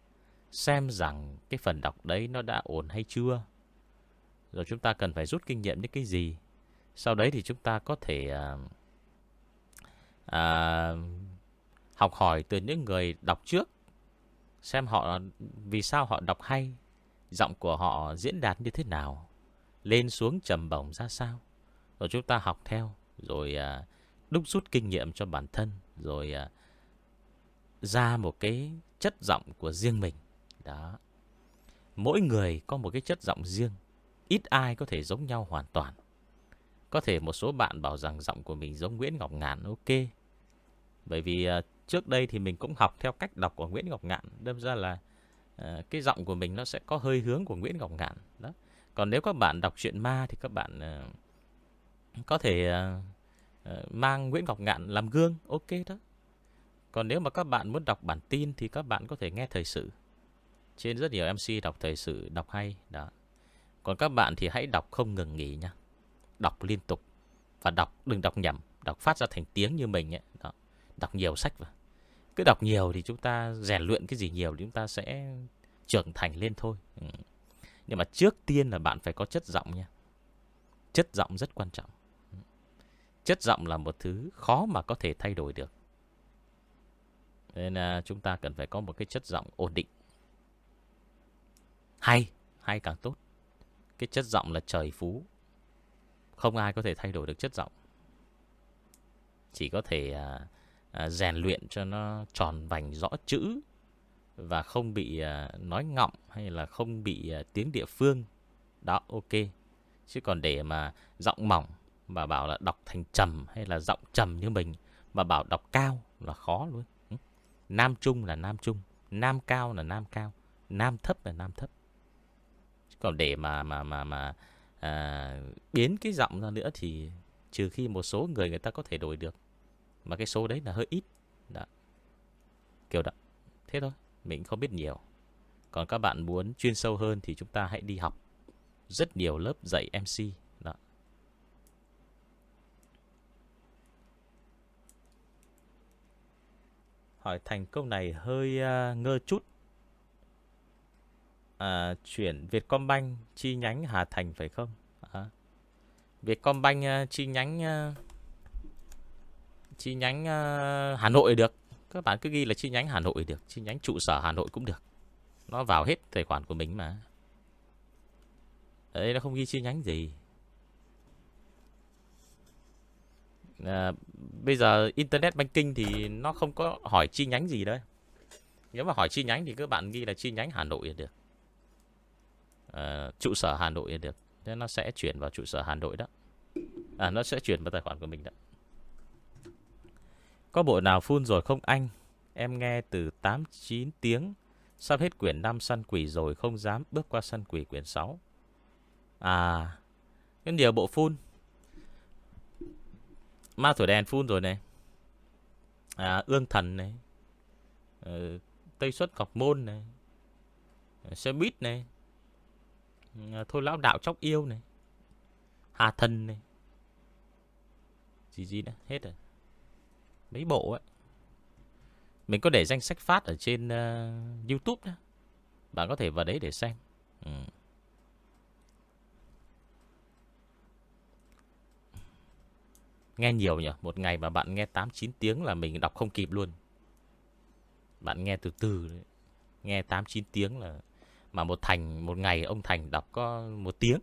Xem rằng cái phần đọc đấy nó đã ổn hay chưa. Rồi chúng ta cần phải rút kinh nghiệm những cái gì. Sau đấy thì chúng ta có thể à, à, học hỏi từ những người đọc trước Xem họ vì sao họ đọc hay Giọng của họ diễn đạt như thế nào Lên xuống trầm bổng ra sao. Rồi chúng ta học theo Rồi à, đúc rút kinh nghiệm cho bản thân Rồi à, ra một cái chất giọng của riêng mình. Đó. Mỗi người có một cái chất giọng riêng Ít ai có thể giống nhau hoàn toàn. Có thể một số bạn bảo rằng giọng của mình giống Nguyễn Ngọc Ngạn ok. Bởi vì à, trước đây thì mình cũng học theo cách đọc của Nguyễn Ngọc Ngạn Đâm ra là uh, cái giọng của mình nó sẽ có hơi hướng của Nguyễn Ngọc Ngạn đó. Còn nếu các bạn đọc truyện ma thì các bạn uh, có thể uh, mang Nguyễn Ngọc Ngạn làm gương ok đó. Còn nếu mà các bạn muốn đọc bản tin Thì các bạn có thể nghe thời sự. Trên rất nhiều MC đọc thời sự, Đọc hay, đó Còn các bạn thì hãy đọc không ngừng nghỉ nha Đọc liên tục Và đọc, đừng đọc nhầm, Đọc phát ra thành tiếng như mình ấy. Đó. Đọc nhiều sách vào Cứ đọc nhiều thì chúng ta rèn luyện cái gì nhiều Thì chúng ta sẽ trưởng thành lên thôi ừ. Nhưng mà trước tiên là bạn phải có chất giọng nha Chất giọng rất quan trọng. Ừ. Chất giọng là một thứ khó mà có thể thay đổi được nên là chúng ta cần phải có một cái chất giọng ổn định. Hay, hay càng tốt. Cái chất giọng là trời phú. Không ai có thể thay đổi được chất giọng. Chỉ có thể à, à, rèn luyện cho nó tròn vành rõ chữ và không bị à, nói ngọng hay là không bị à, tiếng địa phương. Đó, ok. Chứ còn để mà giọng mỏng mà bảo là đọc thành trầm hay là giọng trầm như mình mà bảo đọc cao là khó luôn. Nam trung là nam trung Nam cao là nam cao Nam thấp là nam thấp còn để mà mà mà mà à, biến cái giọng ra nữa thì trừ khi một số người người ta có thể đổi được. Mà cái số đấy là hơi ít. Đó. kiểu đó. Thế thôi. Mình không biết nhiều. Còn các bạn muốn chuyên sâu hơn thì chúng ta hãy đi học rất nhiều lớp dạy MC đó. Hỏi thành câu này hơi uh, ngơ chút. À, chuyển Vietcombank chi nhánh Hà Thành phải không? À. Vietcombank uh, chi nhánh uh, chi nhánh uh, Hà Nội được. Các bạn cứ ghi là chi nhánh Hà Nội được, chi nhánh trụ sở Hà Nội cũng được. Nó vào hết tài khoản của mình mà. Đấy nó không ghi chi nhánh gì. à, Bây giờ Internet Banking thì nó không có hỏi chi nhánh gì đấy Nếu mà hỏi chi nhánh thì các bạn ghi là chi nhánh Hà Nội được Ờ, trụ sở Hà Nội được. Thế nó sẽ chuyển vào trụ sở Hà Nội đó. À nó sẽ chuyển vào tài khoản của mình đó. Có bộ nào phun rồi không anh? Em nghe từ 8-9 tiếng. Sắp hết quyển 5 săn quỷ rồi Không dám bước qua săn quỷ quyển 6 À Cái nhiều bộ phun Ma thổi đèn phun rồi này. À, Ương thần này. Ừ, Tây xuất cọc Môn này. Xe buýt này. Ờ, thôi lão đạo chóc yêu này. Hà thần này. Gì gì đã Hết rồi. Mấy bộ ấy. Mình có để danh sách phát ở trên uh, Youtube đó Bạn có thể vào đấy để xem. Ừ. Nghe nhiều nhỉ? Một ngày mà bạn nghe 8-9 tiếng là mình đọc không kịp luôn. Bạn nghe từ từ đấy. Nghe 8-9 tiếng là mà một Thành, Một ngày ông Thành đọc có một tiếng.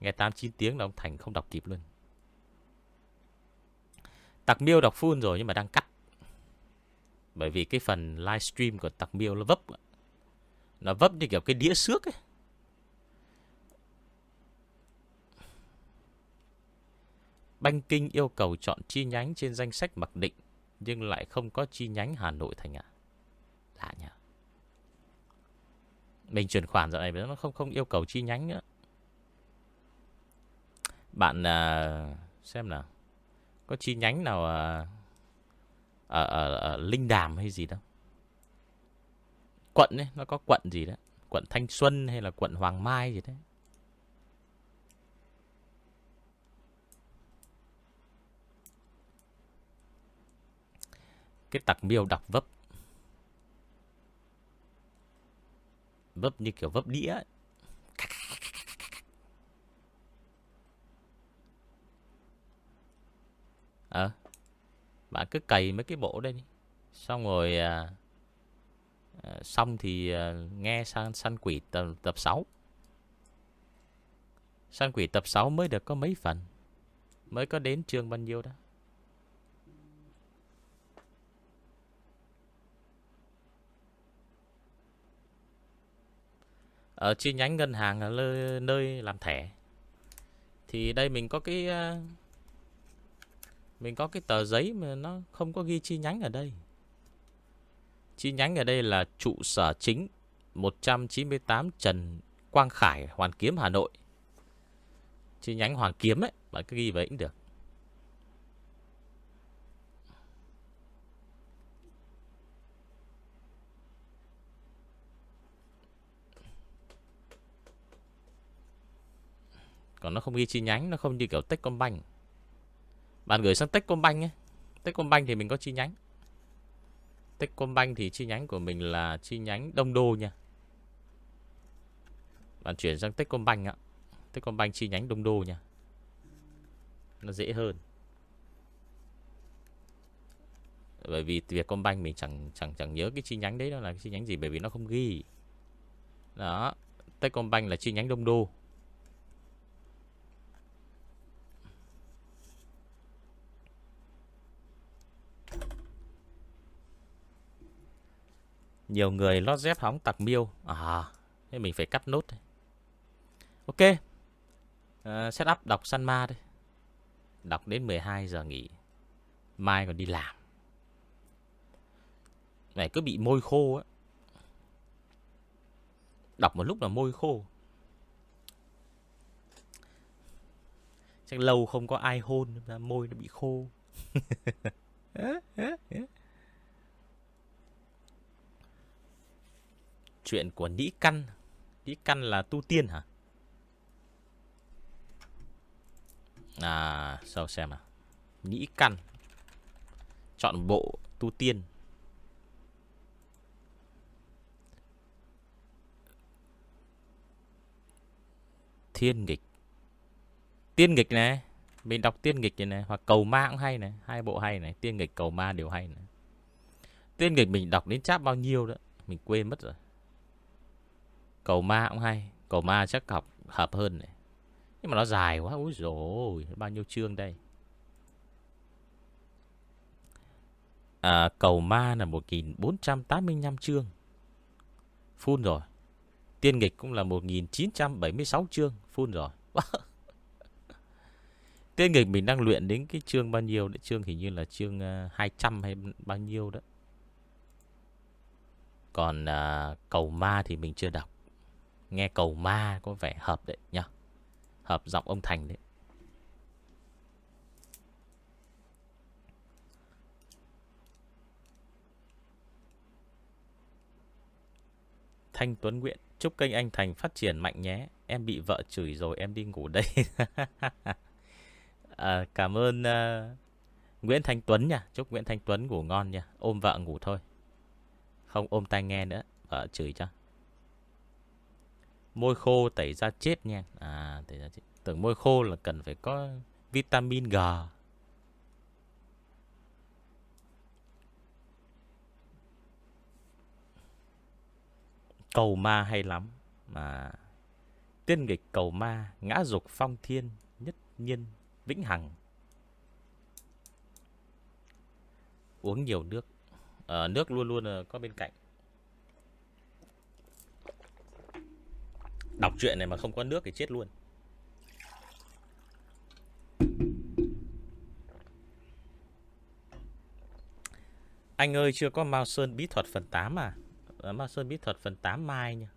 Nghe 8-9 tiếng là ông Thành không đọc kịp luôn. Tặc miêu đọc full rồi nhưng mà đang cắt. Bởi vì cái phần livestream của Tặc miêu nó vấp Nó vấp như kiểu cái đĩa xước ấy. Banh Kinh yêu cầu chọn chi nhánh trên danh sách mặc định, Nhưng lại không có chi nhánh Hà Nội thành ạ. À? Lạ nhỉ mình chuyển khoản dạo này nó không không yêu cầu chi nhánh nữa. Bạn uh, xem nào. Có chi nhánh nào uh, ở, ở, ở Linh Đàm hay gì đâu Quận ấy Nó có quận gì đó Quận Thanh Xuân hay là quận Hoàng Mai gì đấy? Cái tặc miêu đọc vấp. Vấp như kiểu vấp đĩa ấy. Ờ Bạn cứ cày mấy cái bộ đây đi. Xong rồi à, à, Xong thì à, nghe sang săn quỷ tập, tập 6 Săn quỷ tập 6 mới được có mấy phần? Mới có đến chương bao nhiêu đó? Ở chi nhánh ngân hàng ở nơi làm thẻ. Thì đây mình có cái ờ, mình có cái tờ giấy mà nó không có ghi chi nhánh ở đây. Chi nhánh ở đây là trụ sở chính 198 Trần Quang Khải, Hoàn Kiếm, Hà Nội. Chi nhánh Hoàn Kiếm ấy Bạn cứ ghi vậy cũng được. Còn nó không ghi chi nhánh Nó không như kiểu Techcombank bạn gửi sang Techcombank ấy. Techcombank thì mình có chi nhánh. Techcombank thì chi nhánh của mình là chi nhánh Đông Đô nha. Bạn chuyển sang Techcombank ạ. Techcombank chi nhánh Đông Đô nha. Nó dễ hơn. Bởi vì Vietcombank mình chẳng chẳng chẳng nhớ cái chi nhánh đấy đó là cái chi nhánh gì bởi vì nó không ghi. Đó, Techcombank là chi nhánh Đông Đô. Nhiều người lót dép hóng tặc miêu. À Thế mình phải cắt nốt. Ok. Ờ, uh, Set đọc săn ma đây Đọc đến 12 giờ nghỉ. Mai còn đi làm. Này cứ bị môi khô á. Đọc một lúc là môi khô. Chắc lâu không có ai hôn Môi nó bị khô. Chuyện của Nĩ Căn. Nĩ Căn là tu tiên hả? À, sao xem nào, Nĩ Căn. Chọn bộ tu tiên. Thiên nghịch. Tiên nghịch này. Mình đọc tiên nghịch này, này Hoặc cầu ma cũng hay này. Hai bộ hay này. Tiên nghịch cầu ma đều hay này. Tiên nghịch mình đọc đến cháp bao nhiêu đó Mình quên mất rồi. Cầu ma cũng hay. Cầu ma chắc học hợp hơn này. Nhưng mà nó dài quá Úi dồi Bao nhiêu chương đây? À, Cầu ma là 1485 chương. Full rồi. Tiên nghịch cũng là 1976 chương. Full rồi. Tiên nghịch mình đang luyện đến cái chương bao nhiêu đấy? Chương hình như là chương à, 200 hay bao nhiêu đó. Còn à, cầu ma thì mình chưa đọc. Nghe cầu ma có vẻ hợp đấy nhá. Hợp giọng ông Thành đấy. Thanh Tuấn Nguyện Chúc kênh anh Thành phát triển mạnh nhé. Em bị vợ chửi rồi em đi ngủ đây. À, Cảm ơn uh, Nguyễn Thanh Tuấn nha. Chúc Nguyễn Thanh Tuấn ngủ ngon nha. Ôm vợ ngủ thôi. Không ôm tai nghe nữa Vợ chửi cho. Môi khô tẩy ra chết nha. À tẩy ra chết. Tưởng môi khô là cần phải có vitamin G. Cầu ma hay lắm. Mà Tiên nghịch cầu ma Ngã dục phong thiên Nhất nhiên Vĩnh hằng. Uống nhiều nước. Ờ, Nước luôn luôn ờ, có bên cạnh. Đọc chuyện này mà không có nước thì chết luôn Anh ơi chưa có Mao Sơn Bí Thuật phần 8 à ờ, Mao Sơn Bí Thuật phần 8 mai nha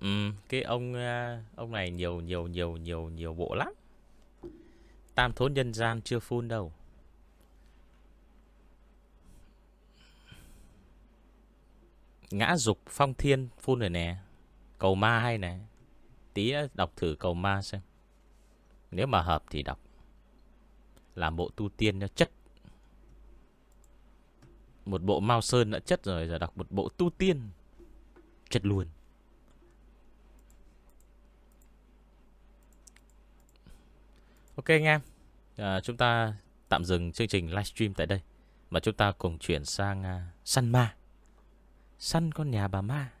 Ừ, cái ông ờ, ông này nhiều nhiều nhiều nhiều nhiều bộ lắm. Tam thốn nhân gian chưa full đâu. Ngã dục phong thiên phun rồi nè. Cầu ma hay nè. Tí đọc thử cầu ma xem. Nếu mà hợp thì đọc. Làm bộ tu tiên cho chất. Một bộ Mao Sơn đã chất rồi Giờ đọc một bộ tu tiên Chất luôn Ok anh em à, Chúng ta tạm dừng chương trình livestream tại đây Và chúng ta cùng chuyển sang à, uh, săn ma Săn con nhà bà ma.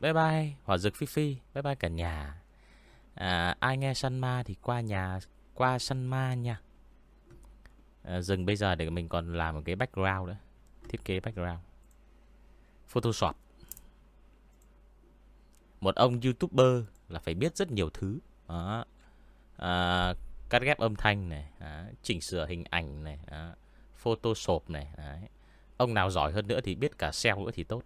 Bye bye Hỏa dược Phi Phi. Bye bye cả nhà. À, Ai nghe săn ma thì qua nhà Qua săn ma nha. À, Dừng bây giờ để mình còn làm một cái background nữa Thiết kế background. Photoshop. Một ông youtuber Là phải biết rất nhiều thứ đó. À, Cắt ghép âm thanh này đó. Chỉnh sửa hình ảnh này đó. Photoshop này Đấy. Ông nào giỏi hơn nữa thì biết cả SEO nữa thì tốt